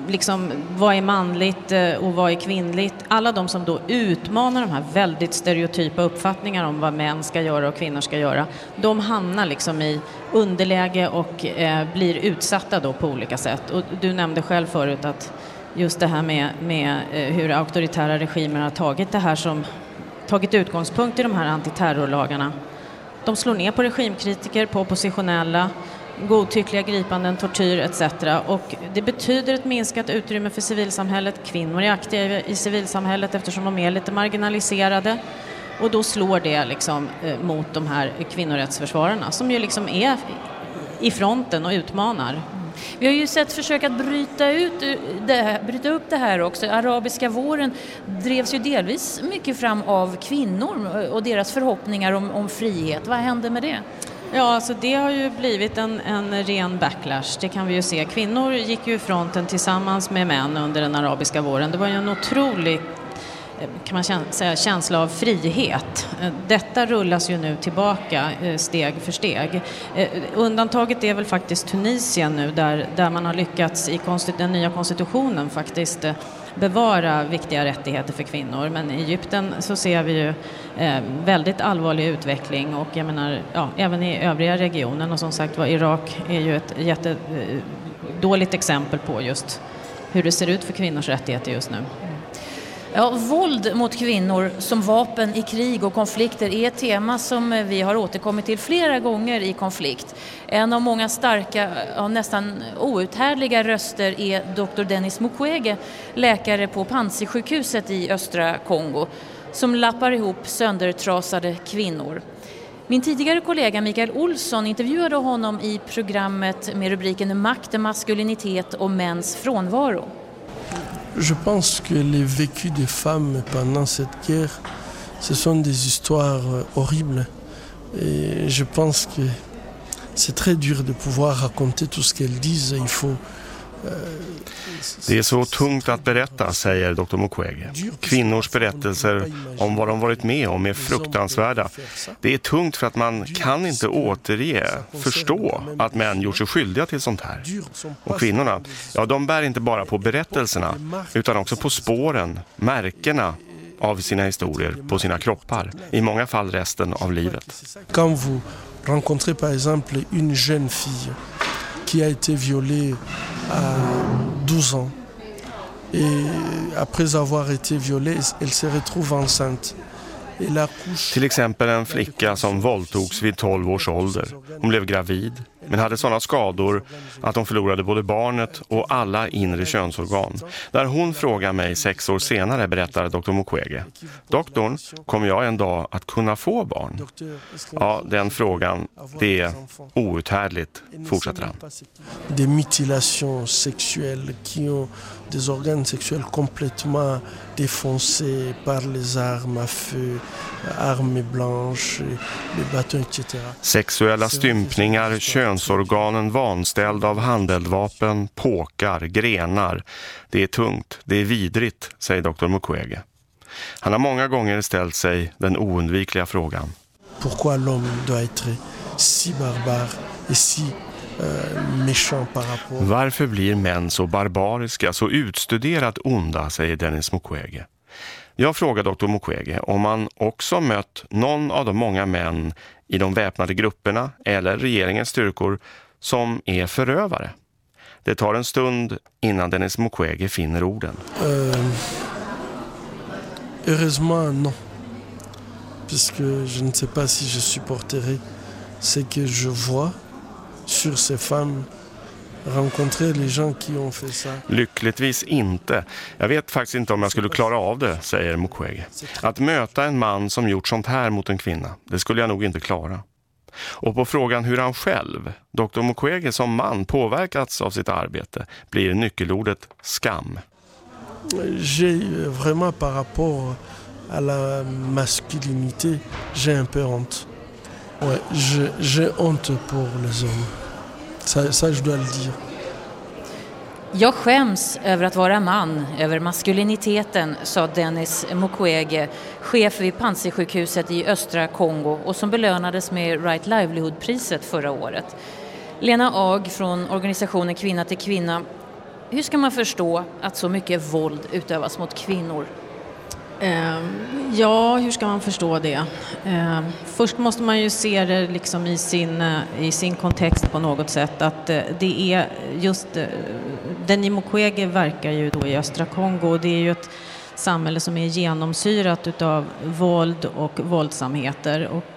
liksom, vad är manligt och vad är kvinnligt? Alla de som då utmanar de här väldigt stereotypa uppfattningarna om vad män ska göra och kvinnor ska göra, de hamnar liksom i underläge och eh, blir utsatta då på olika sätt. Och du nämnde själv förut att just det här med, med eh, hur auktoritära regimer har tagit det här som tagit utgångspunkt i de här antiterrorlagarna. De slår ner på regimkritiker, på oppositionella, godtyckliga gripanden, tortyr etc. Och det betyder ett minskat utrymme för civilsamhället. Kvinnor är aktiva i civilsamhället eftersom de är lite marginaliserade. Och då slår det liksom eh, mot de här kvinnorättsförsvararna som ju liksom är i fronten och utmanar. Vi har ju sett försök att bryta, ut eh, det, bryta upp det här också. Arabiska våren drevs ju delvis mycket fram av kvinnor eh, och deras förhoppningar om, om frihet. Vad hände med det? Ja, alltså det har ju blivit en, en ren backlash, det kan vi ju se. Kvinnor gick ju i fronten tillsammans med män under den arabiska våren. Det var ju en otrolig kan man säga, känsla av frihet. Eh, detta rullas ju nu tillbaka eh, steg för steg. Eh, undantaget är väl faktiskt Tunisien nu där, där man har lyckats i den nya konstitutionen faktiskt bevara viktiga rättigheter för kvinnor. Men i Egypten så ser vi ju väldigt allvarlig utveckling och jag menar, ja, även i övriga regionen och som sagt var Irak är ju ett jättedåligt exempel på just hur det ser ut för kvinnors rättigheter just nu. Ja, våld mot kvinnor som vapen i krig och konflikter är ett tema som eh, vi har återkommit till flera gånger i konflikt. En av många starka, ja, nästan outhärdliga röster är Dr. Dennis Mukwege, läkare på Panzisjukhuset i östra Kongo, som lappar ihop söndertrasade kvinnor. Min tidigare kollega Mikael Olsson intervjuade honom i programmet med rubriken Makt, maskulinitet och mäns frånvaro. Je pense que les vécus des femmes pendant cette guerre, ce sont des histoires euh, horribles. Et je pense que c'est très dur de pouvoir raconter tout ce qu'elles disent. Il faut Det är så tungt att berätta, säger Dr. Mukwege. Kvinnors berättelser om vad de varit med om är fruktansvärda. Det är tungt för att man kan inte återge, förstå att män gjort sig skyldiga till sånt här. Och kvinnorna, ja de bär inte bara på berättelserna utan också på spåren, märkena av sina historier på sina kroppar. I många fall resten av livet. Quand vous rencontrez par exemple une jeune fille qui a été violée à 12 ans. Et après avoir été violée, elle se retrouve enceinte. Till exempel en flicka som våldtogs vid 12 års ålder. Hon blev gravid men hade sådana skador att hon förlorade både barnet och alla inre könsorgan. Där hon frågar mig sex år senare, berättar Doktor Mukwege. Doktorn, kommer jag en dag att kunna få barn? Ja, den frågan, det är outhärdligt, fortsätter han. Des mutilations sexuelles qui ont des organes sexuels complètement défoncés par les armes à feu, armes blanches, les bâtons, etc. Sexuella stympningar, könsorganen vanställda av handeldvapen, påkar, grenar. Det är tungt, det är vidrigt, säger Dr. Mukwege. Han har många gånger ställt sig den oundvikliga frågan. Pourquoi l'homme doit être si barbare et si Varför blir män så barbariska, så utstuderat onda, säger Dennis Mukwege. Jag frågar Dr. Mukwege om han också mött någon av de många män i de väpnade grupperna eller regeringens styrkor som är förövare. Det tar en stund innan Dennis Mukwege finner orden. Euh, heureusement non. Puisque je ne sais pas si je supporterai ce que je vois sur ces femmes Lyckligtvis inte. Jag vet faktiskt inte om jag skulle klara av det, säger Mukwege. Att möta en man som gjort sånt här mot en kvinna, det skulle jag nog inte klara. Och på frågan hur han själv, Dr. Mukwege som man, påverkats av sitt arbete blir nyckelordet skam. J'ai vraiment par rapport à la masculinité, j'ai un peu honte. Ouais, j'ai honte pour les hommes. Ça, ça, je dois le dire. Jag skäms över att vara man, över maskuliniteten, sa Dennis Mukwege, chef vid Panzisjukhuset i östra Kongo och som belönades med Right Livelihood-priset förra året. Lena Ag från organisationen Kvinna till kvinna hur ska man förstå att så mycket våld utövas mot kvinnor? Ehm, ja, hur ska man förstå det? Ehm, först måste man ju se det liksom i, sin, eh, i sin kontext på något sätt. Att eh, det är just... Eh, Denis Mukwege verkar ju då i östra Kongo och det är ju ett samhälle som är genomsyrat utav våld och våldsamheter. Och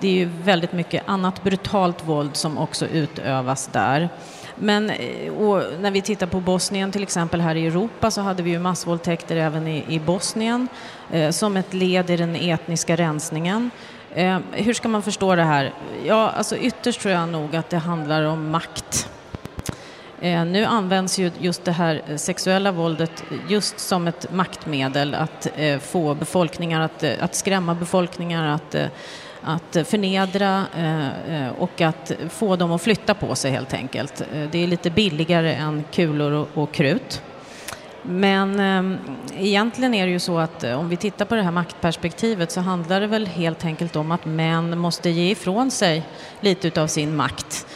det är ju väldigt mycket annat brutalt våld som också utövas där. Men eh, när vi tittar på Bosnien till exempel här i Europa så hade vi ju massvåldtäkter även i, i Bosnien eh, som ett led i den etniska rensningen. Eh, hur ska man förstå det här? Ja, alltså ytterst tror jag nog att det handlar om makt. Eh, nu används ju just det här sexuella våldet just som ett maktmedel att eh, få befolkningar att, eh, att skrämma befolkningar, att eh, att förnedra eh, eh, och att få dem att flytta på sig helt enkelt. Eh, det är lite billigare än kulor och, krut. Men egentligen är det ju så att om vi tittar på det här maktperspektivet så handlar det väl helt enkelt om att män måste ge ifrån sig lite av sin makt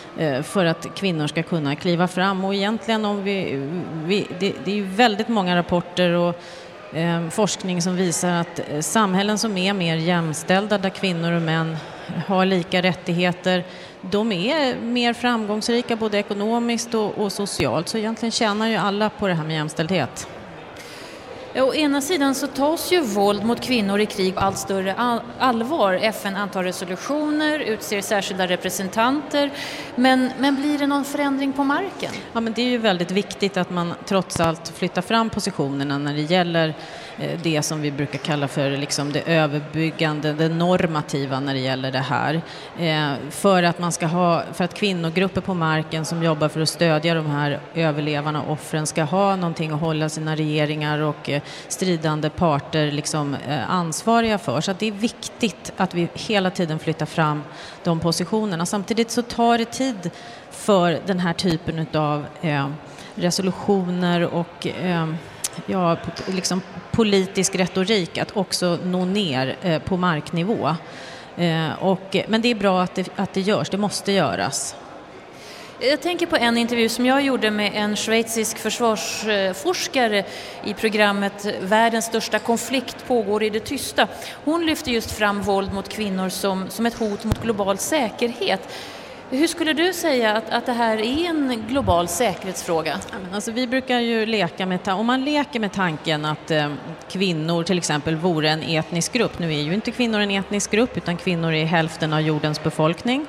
för att kvinnor ska kunna kliva fram. Och egentligen om vi, vi det, det är ju väldigt många rapporter och Ehm, forskning som visar att eh, samhällen som är mer jämställda, där kvinnor och män har lika rättigheter, de är mer framgångsrika både ekonomiskt och, och socialt. Så egentligen tjänar ju alla på det här med jämställdhet. Eh, å ena sidan så tas ju våld mot kvinnor i krig på allt större allvar. FN antar resolutioner, utser särskilda representanter. Men, men blir det någon förändring på marken? Ja, men det är ju väldigt viktigt att man trots allt flyttar fram positionerna när det gäller Eh, det som vi brukar kalla för liksom det överbyggande, det normativa när det gäller det här. Eh, för att, man ska ha, för att kvinnogrupper på marken som jobbar för att stödja de här överlevarna och offren ska ha någonting att hålla sina regeringar och eh, stridande parter liksom ansvariga för. Så det är viktigt att vi hela tiden flyttar fram de positionerna. Samtidigt så tar det tid för den här typen av resolutioner och ja, liksom politisk retorik att också nå ner eh, på marknivå. Eh, och, men det är bra att det, att det görs, det måste göras. Jag tänker på en intervju som jag gjorde med en schweizisk försvarsforskare i programmet Världens största konflikt pågår i det tysta. Hon lyfte just fram våld mot kvinnor som, som ett hot mot global säkerhet. Hur skulle du säga att, att det här är en global säkerhetsfråga? Alltså, vi brukar ju leka med, om man leker med tanken att eh, kvinnor till exempel vore en etnisk grupp, nu är ju inte kvinnor en etnisk grupp utan kvinnor är hälften av jordens befolkning.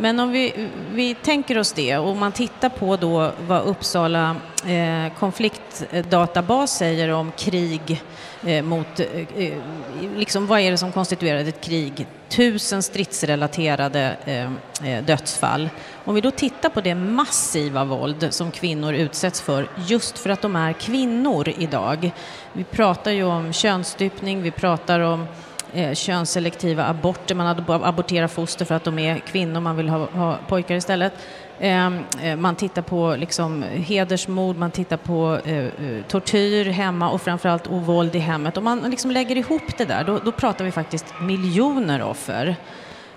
Men om vi, vi tänker oss det och man tittar på då vad Uppsala eh, konfliktdatabas säger om krig eh, mot, eh, eh liksom vad är det som konstituerar ett krig? Tusen stridsrelaterade eh, eh, dödsfall. Om vi då tittar på det massiva våld som kvinnor utsätts för just för att de är kvinnor idag. Vi pratar ju om könsstympning, vi pratar om eh, könsselektiva aborter, man aborterar foster för att de är kvinnor, man vill ha, ha pojkar istället. Ehm, eh, man tittar på liksom, hedersmord, man tittar på eh, eh tortyr hemma och framförallt ovåld våld i hemmet. Om man liksom lägger ihop det där, då, då pratar vi faktiskt miljoner offer.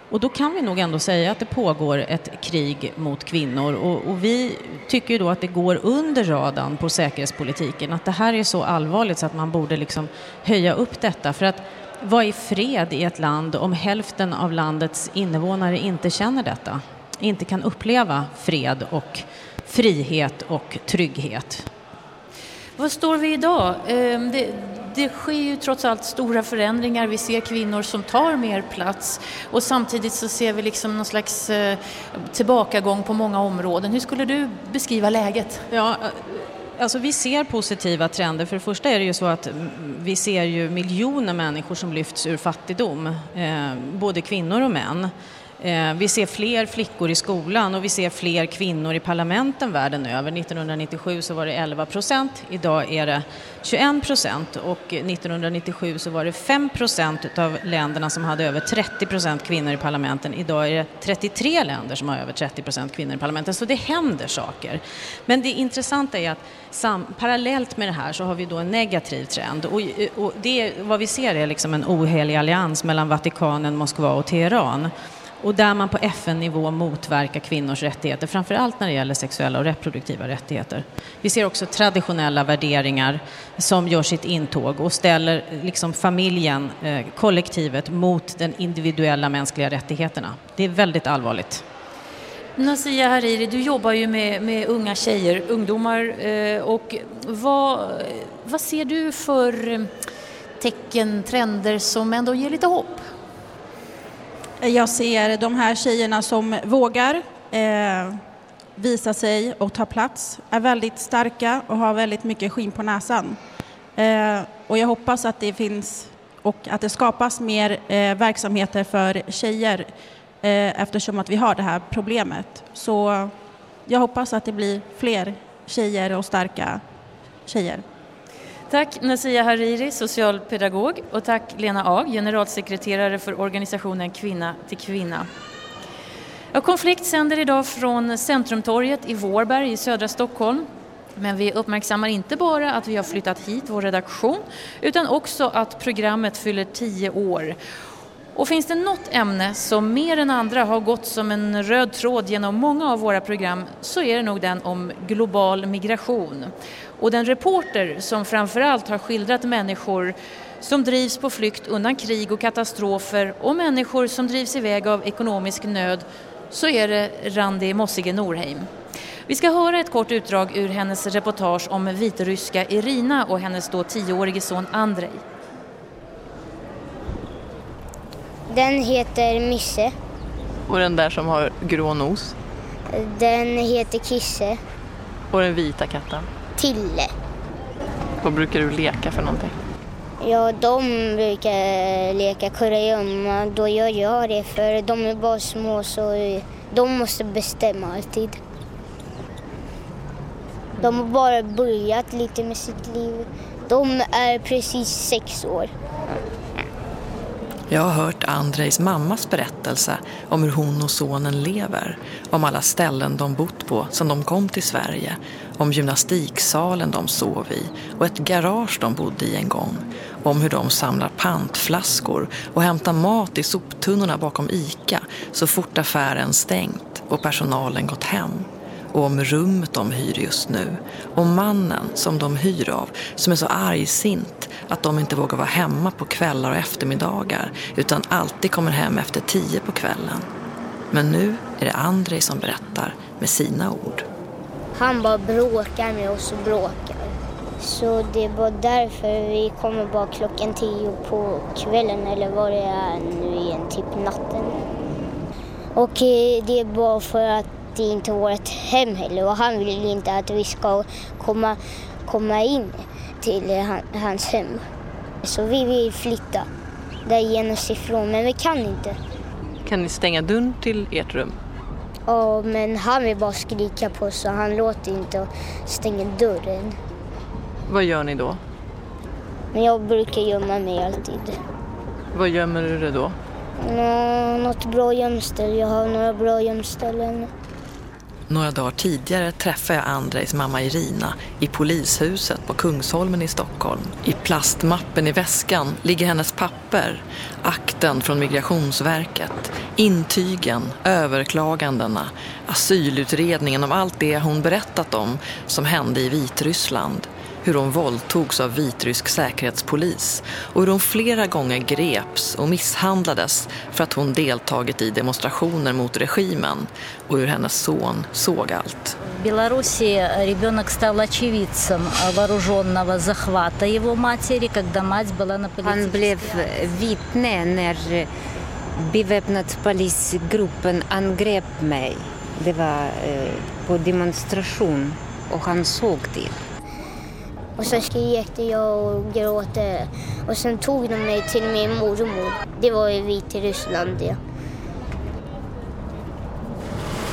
Och då kan vi nog ändå säga att det pågår ett krig mot kvinnor och, och, vi tycker ju då att det går under radarn på säkerhetspolitiken, att det här är så allvarligt så att man borde liksom höja upp detta. För att vad är fred i ett land om hälften av landets invånare inte känner detta? Inte kan uppleva fred och frihet och trygghet. Var står vi idag? Ehm, det, det sker ju trots allt stora förändringar. Vi ser kvinnor som tar mer plats och samtidigt så ser vi liksom någon slags eh, tillbakagång på många områden. Hur skulle du beskriva läget? Ja, Alltså vi ser positiva trender. För det första är det ju så att vi ser ju miljoner människor som lyfts ur fattigdom, eh, både kvinnor och män. Eh, vi ser fler flickor i skolan och vi ser fler kvinnor i parlamenten världen över. 1997 så var det 11 procent, idag är det 21 procent och 1997 så var det 5 procent av länderna som hade över 30 procent kvinnor i parlamenten. Idag är det 33 länder som har över 30 procent kvinnor i parlamenten, så det händer saker. Men det intressanta är att sam, parallellt med det här så har vi då en negativ trend och, och det, vad vi ser är liksom en ohelig allians mellan Vatikanen, Moskva och Teheran och där man på FN-nivå motverkar kvinnors rättigheter, framför allt när det gäller sexuella och reproduktiva rättigheter. Vi ser också traditionella värderingar som gör sitt intåg och ställer liksom familjen, eh, kollektivet, mot den individuella mänskliga rättigheterna. Det är väldigt allvarligt. Nasia Hariri, du jobbar ju med, med unga tjejer, ungdomar. Eh, och vad, vad ser du för eh, tecken, trender som ändå ger lite hopp? Jag ser de här tjejerna som vågar eh, visa sig och ta plats, är väldigt starka och har väldigt mycket skinn på näsan. Eh, och jag hoppas att det finns och att det skapas mer eh, verksamheter för tjejer eh, eftersom att vi har det här problemet. Så jag hoppas att det blir fler tjejer och starka tjejer. Tack Nasia Hariri, socialpedagog och tack Lena Ag, generalsekreterare för organisationen Kvinna till kvinna. Ja, Konflikt sänder idag från Centrumtorget i Vårberg i södra Stockholm. Men vi uppmärksammar inte bara att vi har flyttat hit vår redaktion utan också att programmet fyller tio år. Och finns det något ämne som mer än andra har gått som en röd tråd genom många av våra program så är det nog den om global migration. Och den reporter som framförallt har skildrat människor som drivs på flykt undan krig och katastrofer och människor som drivs iväg av ekonomisk nöd så är det Randi Mossige Norheim. Vi ska höra ett kort utdrag ur hennes reportage om vitryska Irina och hennes då tioårige son Andrei. Den heter Misse. Och den där som har grå nos? Den heter Kisse. Och den vita katten? Tille. Vad brukar du leka för någonting? Ja, de brukar leka kurragömma. Då gör jag det för de är bara små så de måste bestämma alltid. De har bara börjat lite med sitt liv. De är precis sex år. Jag har hört Andrejs mammas berättelse om hur hon och sonen lever. Om alla ställen de bott på sedan de kom till Sverige. Om gymnastiksalen de sov i och ett garage de bodde i en gång. Om hur de samlar pantflaskor och hämtar mat i soptunnorna bakom ICA så fort affären stängt och personalen gått hem och om rummet de hyr just nu. Och mannen som de hyr av som är så argsint att de inte vågar vara hemma på kvällar och eftermiddagar utan alltid kommer hem efter tio på kvällen. Men nu är det Andrei som berättar med sina ord. Han bara bråkar med oss och bråkar. Så det är därför vi kommer bara klockan tio på kvällen eller vad det är nu igen, typ natten. Och eh, det är bara för att det är inte vårt hem heller och han vill inte att vi ska komma, komma in till eh, hans hem. Så vi vill flytta där genusifrån men vi kan inte. Kan ni stänga dörren till ert rum? Ja, men han vill bara skrika på oss så han låter inte stänga dörren. Vad gör ni då? Men jag brukar gömma mig alltid. Vad gömmer du dig då? Nå, något bra gömställe. Jag har några bra gömställen. Några dagar tidigare träffade jag Andrejs mamma Irina i polishuset på Kungsholmen i Stockholm. I plastmappen i väskan ligger hennes papper, akten från Migrationsverket, intygen, överklagandena, asylutredningen om allt det hon berättat om som hände i Vitryssland hur hon våldtogs av vitrysk säkerhetspolis och hur hon flera gånger greps och misshandlades för att hon deltagit i demonstrationer mot regimen och hur hennes son såg allt. Беларуси ребенок стал очевидцем вооруженного захвата его матери, когда мать была на Han blev vittne när beväpnad polisgruppen angrep mig. Det var på demonstration och han såg det. Och sen skrek jag och gråter. Och sen tog de mig till min mormor. Det var i Vitryssland det.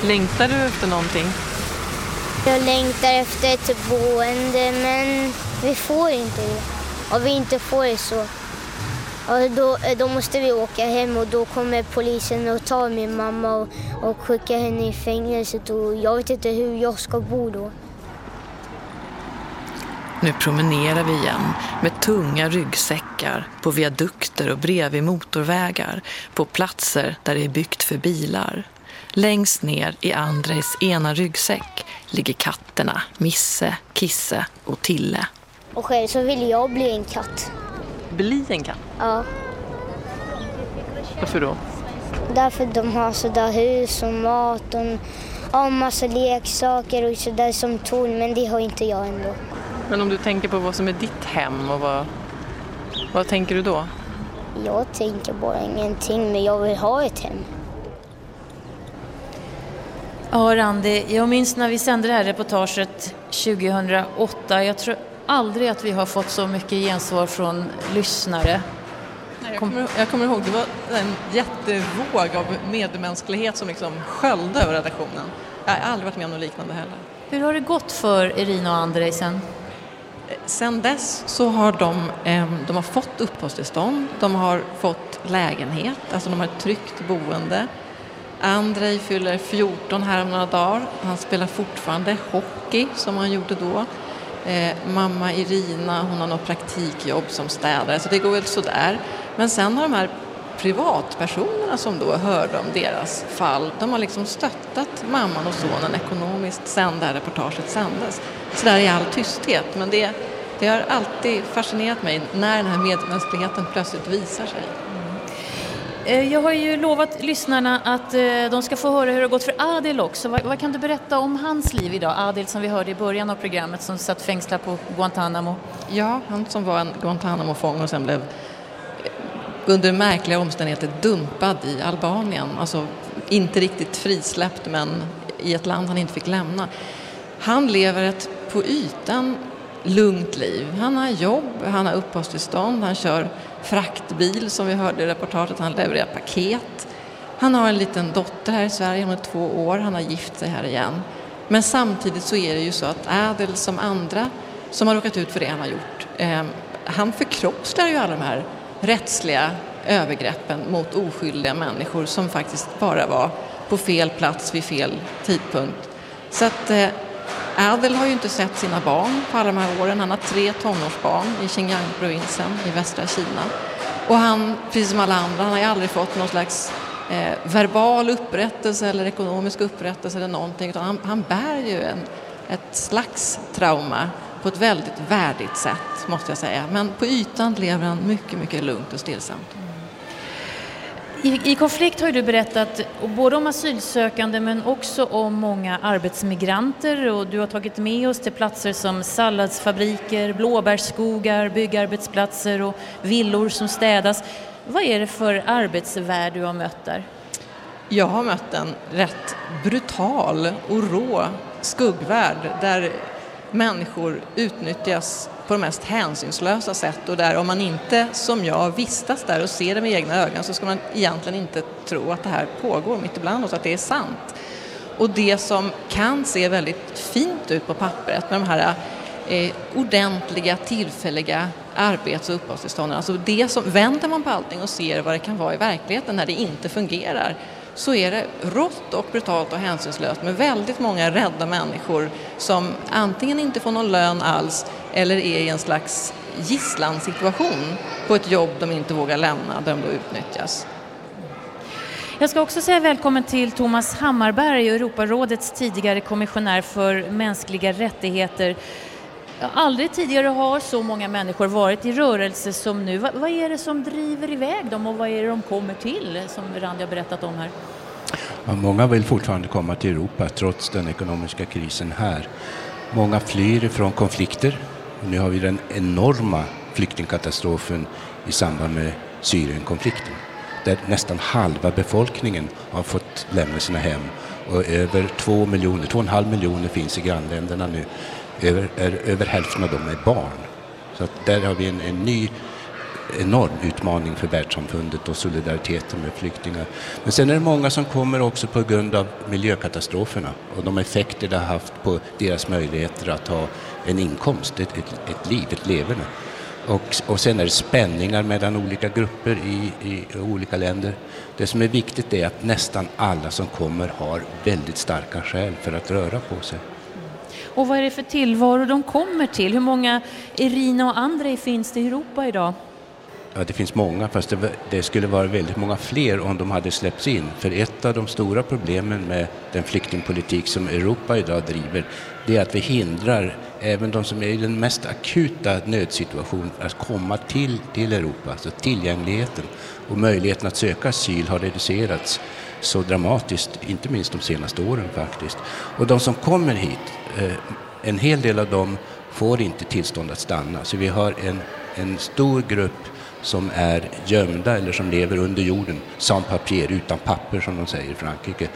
Längtar du efter någonting? Jag längtar efter ett boende men vi får inte det. Om vi inte får det så då, då måste vi åka hem och då kommer polisen och tar min mamma och, och skickar henne i fängelset och jag vet inte hur jag ska bo då. Nu promenerar vi igen med tunga ryggsäckar på viadukter och bredvid motorvägar på platser där det är byggt för bilar. Längst ner i Andres ena ryggsäck ligger katterna Misse, Kisse och Tille. Och själv så vill jag bli en katt. Bli en katt? Ja. Varför då? Därför de har sådär hus och mat och ja, massa leksaker och sådär som torn, men det har inte jag ändå. Men om du tänker på vad som är ditt hem, och vad, vad tänker du då? Jag tänker bara ingenting, men jag vill ha ett hem. Ja, Randi, jag minns när vi sände det här reportaget 2008. Jag tror aldrig att vi har fått så mycket gensvar från lyssnare. Jag kommer, jag kommer ihåg, det var en jättevåg av medmänsklighet som liksom sköljde över redaktionen. Jag har aldrig varit med om något liknande heller. Hur har det gått för Irina och Andrej sen? Sen dess så har de, de har fått uppehållstillstånd, de har fått lägenhet, alltså de har ett tryggt boende. Andrej fyller 14 här om några dagar. Han spelar fortfarande hockey som han gjorde då. Eh, mamma Irina, hon har något praktikjobb som städare, så det går väl sådär. Men sen har de här privatpersonerna som då hörde om deras fall, de har liksom stöttat mamman och sonen ekonomiskt sen det här reportaget sändes. Sådär i all tysthet, men det, det har alltid fascinerat mig när den här medmänskligheten plötsligt visar sig. Eh, jag har ju lovat lyssnarna att eh, de ska få höra hur det har gått för Adil också. Vad, vad, kan du berätta om hans liv idag? Adil som vi hörde i början av programmet som satt fängslad på Guantanamo. Ja, han som var en Guantanamo-fånge och sen blev under märkliga omständigheter dumpad i Albanien. Alltså inte riktigt frisläppt men i ett land han inte fick lämna. Han lever ett på ytan lugnt liv. Han har jobb, han har uppehållstillstånd, han kör fraktbil som vi hörde i reportaget, han levererar paket. Han har en liten dotter här i Sverige, hon är två år, han har gift sig här igen. Men samtidigt så är det ju så att Adel som andra som har råkat ut för det han har gjort, eh, han förkroppsligar ju alla de här rättsliga övergreppen mot oskyldiga människor som faktiskt bara var på fel plats vid fel tidpunkt. Så att eh, Adel har ju inte sett sina barn på alla de här åren. Han har tre tonårsbarn i Xinjiang-provinsen i västra Kina. Och han, precis som alla andra, han har ju aldrig fått någon slags eh, verbal upprättelse eller ekonomisk upprättelse eller någonting. Utan han, han bär ju en, ett slags trauma på ett väldigt värdigt sätt, måste jag säga. Men på ytan lever han mycket, mycket lugnt och stillsamt. I, I, konflikt har du berättat både om asylsökande men också om många arbetsmigranter och du har tagit med oss till platser som salladsfabriker, blåbärsskogar, byggarbetsplatser och villor som städas. Vad är det för arbetsvärld du har mött där? Jag har mött en rätt brutal och rå skuggvärld där människor utnyttjas på de mest hänsynslösa sätt och där om man inte som jag vistas där och ser det med egna ögon så ska man egentligen inte tro att det här pågår mitt ibland oss, att det är sant. Och det som kan se väldigt fint ut på pappret med de här eh, ordentliga tillfälliga arbets och uppehållstillstånden, alltså det som, vänder man på allting och ser vad det kan vara i verkligheten när det inte fungerar så är det rått och brutalt och hänsynslöst med väldigt många rädda människor som antingen inte får någon lön alls eller är i en slags gisslansituation på ett jobb de inte vågar lämna där de då utnyttjas. Jag ska också säga välkommen till Thomas Hammarberg, Europarådets tidigare kommissionär för mänskliga rättigheter. Aldrig tidigare har så många människor varit i rörelse som nu. Vad är det som driver iväg dem och vad är det de kommer till, som Randi har berättat om här? Ja, många vill fortfarande komma till Europa trots den ekonomiska krisen här. Många flyr ifrån konflikter. Nu har vi den enorma flyktingkatastrofen i samband med Syrienkonflikten där nästan halva befolkningen har fått lämna sina hem och över två miljoner, två och en halv miljoner finns i grannländerna nu över, är, över hälften av dem är barn. Så att där har vi en, en ny enorm utmaning för världssamfundet och solidariteten med flyktingar. Men sen är det många som kommer också på grund av miljökatastroferna och de effekter det har haft på deras möjligheter att ha en inkomst, ett, ett, ett liv, ett leverne. Och, och sen är det spänningar mellan olika grupper i, i olika länder. Det som är viktigt är att nästan alla som kommer har väldigt starka skäl för att röra på sig. Och vad är det för tillvaro de kommer till? Hur många Irina och Andrei finns det i Europa idag? Ja, det finns många, fast det, det, skulle vara väldigt många fler om de hade släppts in. För ett av de stora problemen med den flyktingpolitik som Europa idag driver, det är att vi hindrar även de som är i den mest akuta nödsituationen att komma till, till Europa. Alltså tillgängligheten och möjligheten att söka asyl har reducerats så dramatiskt, inte minst de senaste åren faktiskt. Och de som kommer hit, eh, en hel del av dem får inte tillstånd att stanna. Så vi har en, en stor grupp som är gömda eller som lever under jorden, sans papier, utan papper som de säger i Frankrike.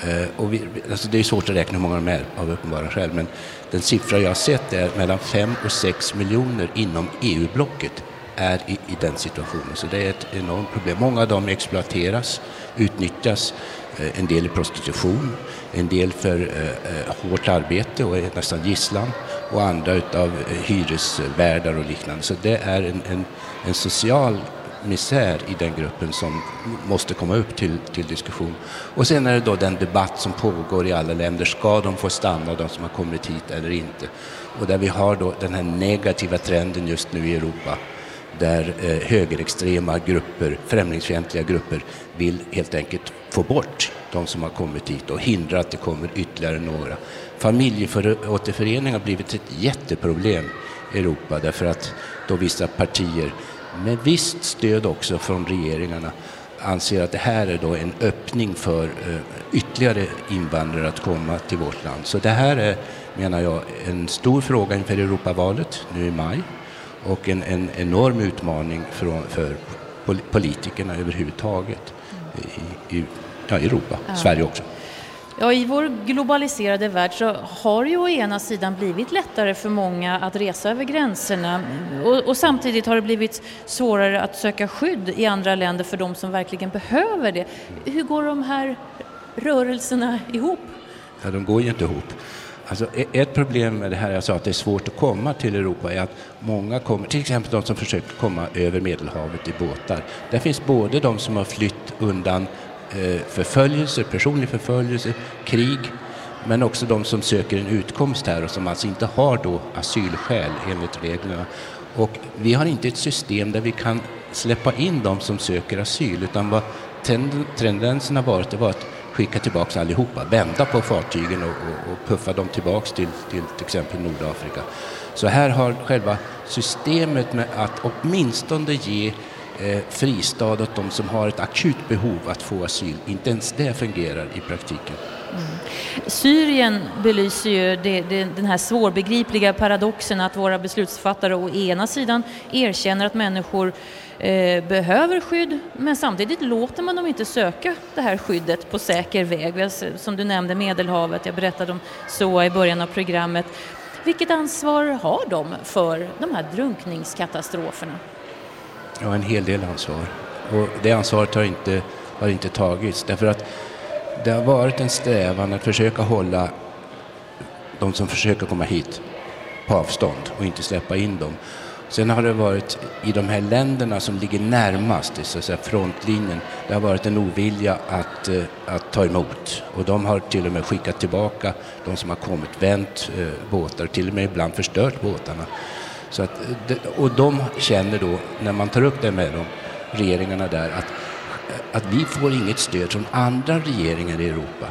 Eh, och vi, alltså det är svårt att räkna hur många de är av uppenbara skäl, men den siffra jag har sett är mellan 5 och 6 miljoner inom EU-blocket är i, i, den situationen. Så det är ett enormt problem. Många av dem exploateras, utnyttjas, eh, en del i prostitution, en del för eh, eh, hårt arbete och är nästan gisslan och andra utav hyresvärdar och liknande. Så det är en, en en social misär i den gruppen som måste komma upp till, till diskussion. Och sen är det då den debatt som pågår i alla länder. Ska de få stanna, de som har kommit hit eller inte? Och där vi har då den här negativa trenden just nu i Europa där eh, högerextrema grupper, främlingsfientliga grupper vill helt enkelt få bort de som har kommit hit och hindra att det kommer ytterligare några. Familjeåterförening har blivit ett jätteproblem i Europa därför att då vissa partier med visst stöd också från regeringarna anser att det här är då en öppning för eh, ytterligare invandrare att komma till vårt land. Så det här är, menar jag, en stor fråga inför Europavalet nu i maj och en, en enorm utmaning för, för politikerna överhuvudtaget i, i ja, Europa, ja. Sverige också. Ja, I vår globaliserade värld så har ju å ena sidan blivit lättare för många att resa över gränserna och, och, samtidigt har det blivit svårare att söka skydd i andra länder för de som verkligen behöver det. Hur går de här rörelserna ihop? Ja, de går ju inte ihop. Alltså, e-, ett problem med det här jag sa att det är svårt att komma till Europa är att många kommer, till exempel de som försöker komma över Medelhavet i båtar. Där finns både de som har flytt undan eh, förföljelse, personlig förföljelse, krig, men också de som söker en utkomst här och som alltså inte har då asylskäl enligt reglerna. Och vi har inte ett system där vi kan släppa in de som söker asyl, utan vad tendensen har varit, det var att skicka tillbaka allihopa, vända på fartygen och, och, och puffa dem tillbaka till, till till exempel Nordafrika. Så här har själva systemet med att åtminstone ge eh, fristad åt de som har ett akut behov att få asyl. Inte ens det fungerar i praktiken. Mm. Syrien belyser ju det, det, den här svårbegripliga paradoxen att våra beslutsfattare å ena sidan erkänner att människor Eh, behöver skydd men samtidigt låter man dem inte söka det här skyddet på säker väg. Som du nämnde Medelhavet, jag berättade om SOA i början av programmet. Vilket ansvar har de för de här drunkningskatastroferna? Ja, en hel del ansvar. Och det ansvaret har inte, har inte tagits därför att det har varit en strävan att försöka hålla de som försöker komma hit på avstånd och inte släppa in dem. Sen har det varit i de här länderna som ligger närmast, så att säga, frontlinjen, det har varit en ovilja att, eh, att ta emot. Och de har till och med skickat tillbaka de som har kommit, vänt eh, båtar, till och med ibland förstört båtarna. Så att, eh, och de känner då, när man tar upp det med dem, regeringarna där, att, att vi får inget stöd från andra regeringar i Europa.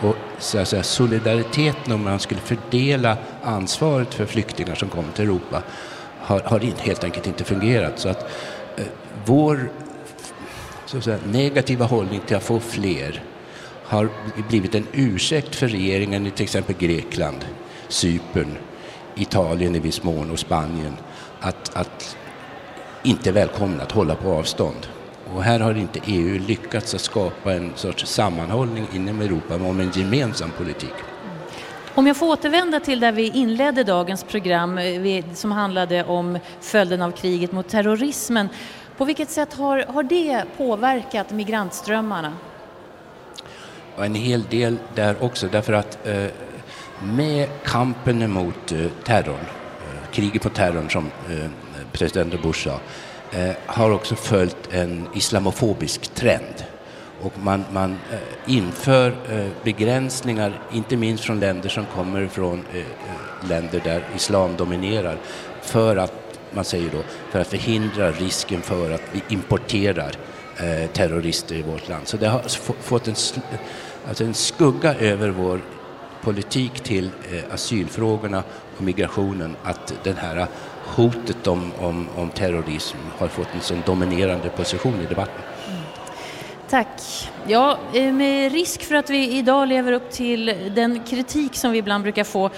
Och så att säga, solidariteten om man skulle fördela ansvaret för flyktingar som kommer till Europa har, har helt enkelt inte fungerat. Så att eh, vår så att säga, negativa hållning till att få fler har blivit en ursäkt för regeringen i till exempel Grekland, Cypern, Italien i viss mån och Spanien att, att inte välkomna, att hålla på avstånd. Och här har inte EU lyckats att skapa en sorts sammanhållning inom Europa om en gemensam politik. Om jag får återvända till där vi inledde dagens program eh, som handlade om följden av kriget mot terrorismen. På vilket sätt har, har det påverkat migrantströmmarna? En hel del där också därför att eh, med kampen emot eh, terrorn, eh, kriget mot terrorn som eh, president Bush sa, eh, har också följt en islamofobisk trend och man, man eh, inför eh, begränsningar, inte minst från länder som kommer från eh, eh, länder där islam dominerar, för att man säger då, för att förhindra risken för att vi importerar eh, terrorister i vårt land. Så det har fått en, alltså en skugga över vår politik till eh, asylfrågorna och migrationen att den här hotet om, om, om terrorism har fått en sån dominerande position i debatten. Tack. Ja, eh, med risk för att vi idag lever upp till den kritik som vi ibland brukar få,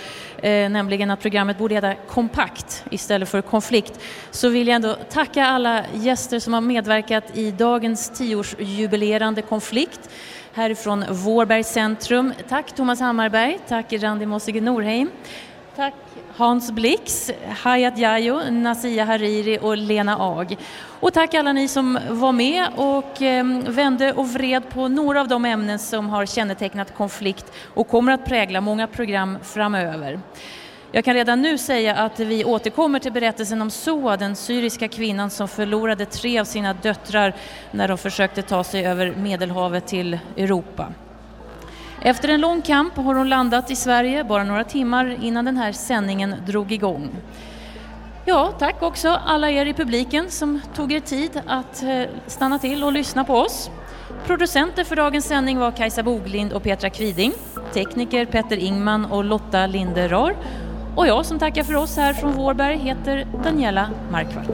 eh, nämligen att programmet borde heta Kompakt istället för Konflikt, så vill jag ändå tacka alla gäster som har medverkat i dagens tioårsjubilerande konflikt härifrån Vårbergs centrum. Tack Thomas Hammarberg, tack Randi Mossige Norheim, tack Hans Blix, Hayat Jajo, Nasia Hariri och Lena Ag. Och tack alla ni som var med och ehm, vände och vred på några av de ämnen som har kännetecknat konflikt och kommer att prägla många program framöver. Jag kan redan nu säga att vi återkommer till berättelsen om Soa, den syriska kvinnan som förlorade tre av sina döttrar när de försökte ta sig över Medelhavet till Europa. Efter en lång kamp har hon landat i Sverige bara några timmar innan den här sändningen drog igång. Ja, tack också alla er i publiken som tog er tid att eh, stanna till och lyssna på oss. Producenter för dagens sändning var Kajsa Boglind och Petra Kviding, tekniker Petter Ingman och Lotta Linderar och jag som tackar för oss här från Vårberg heter Daniela Markvart.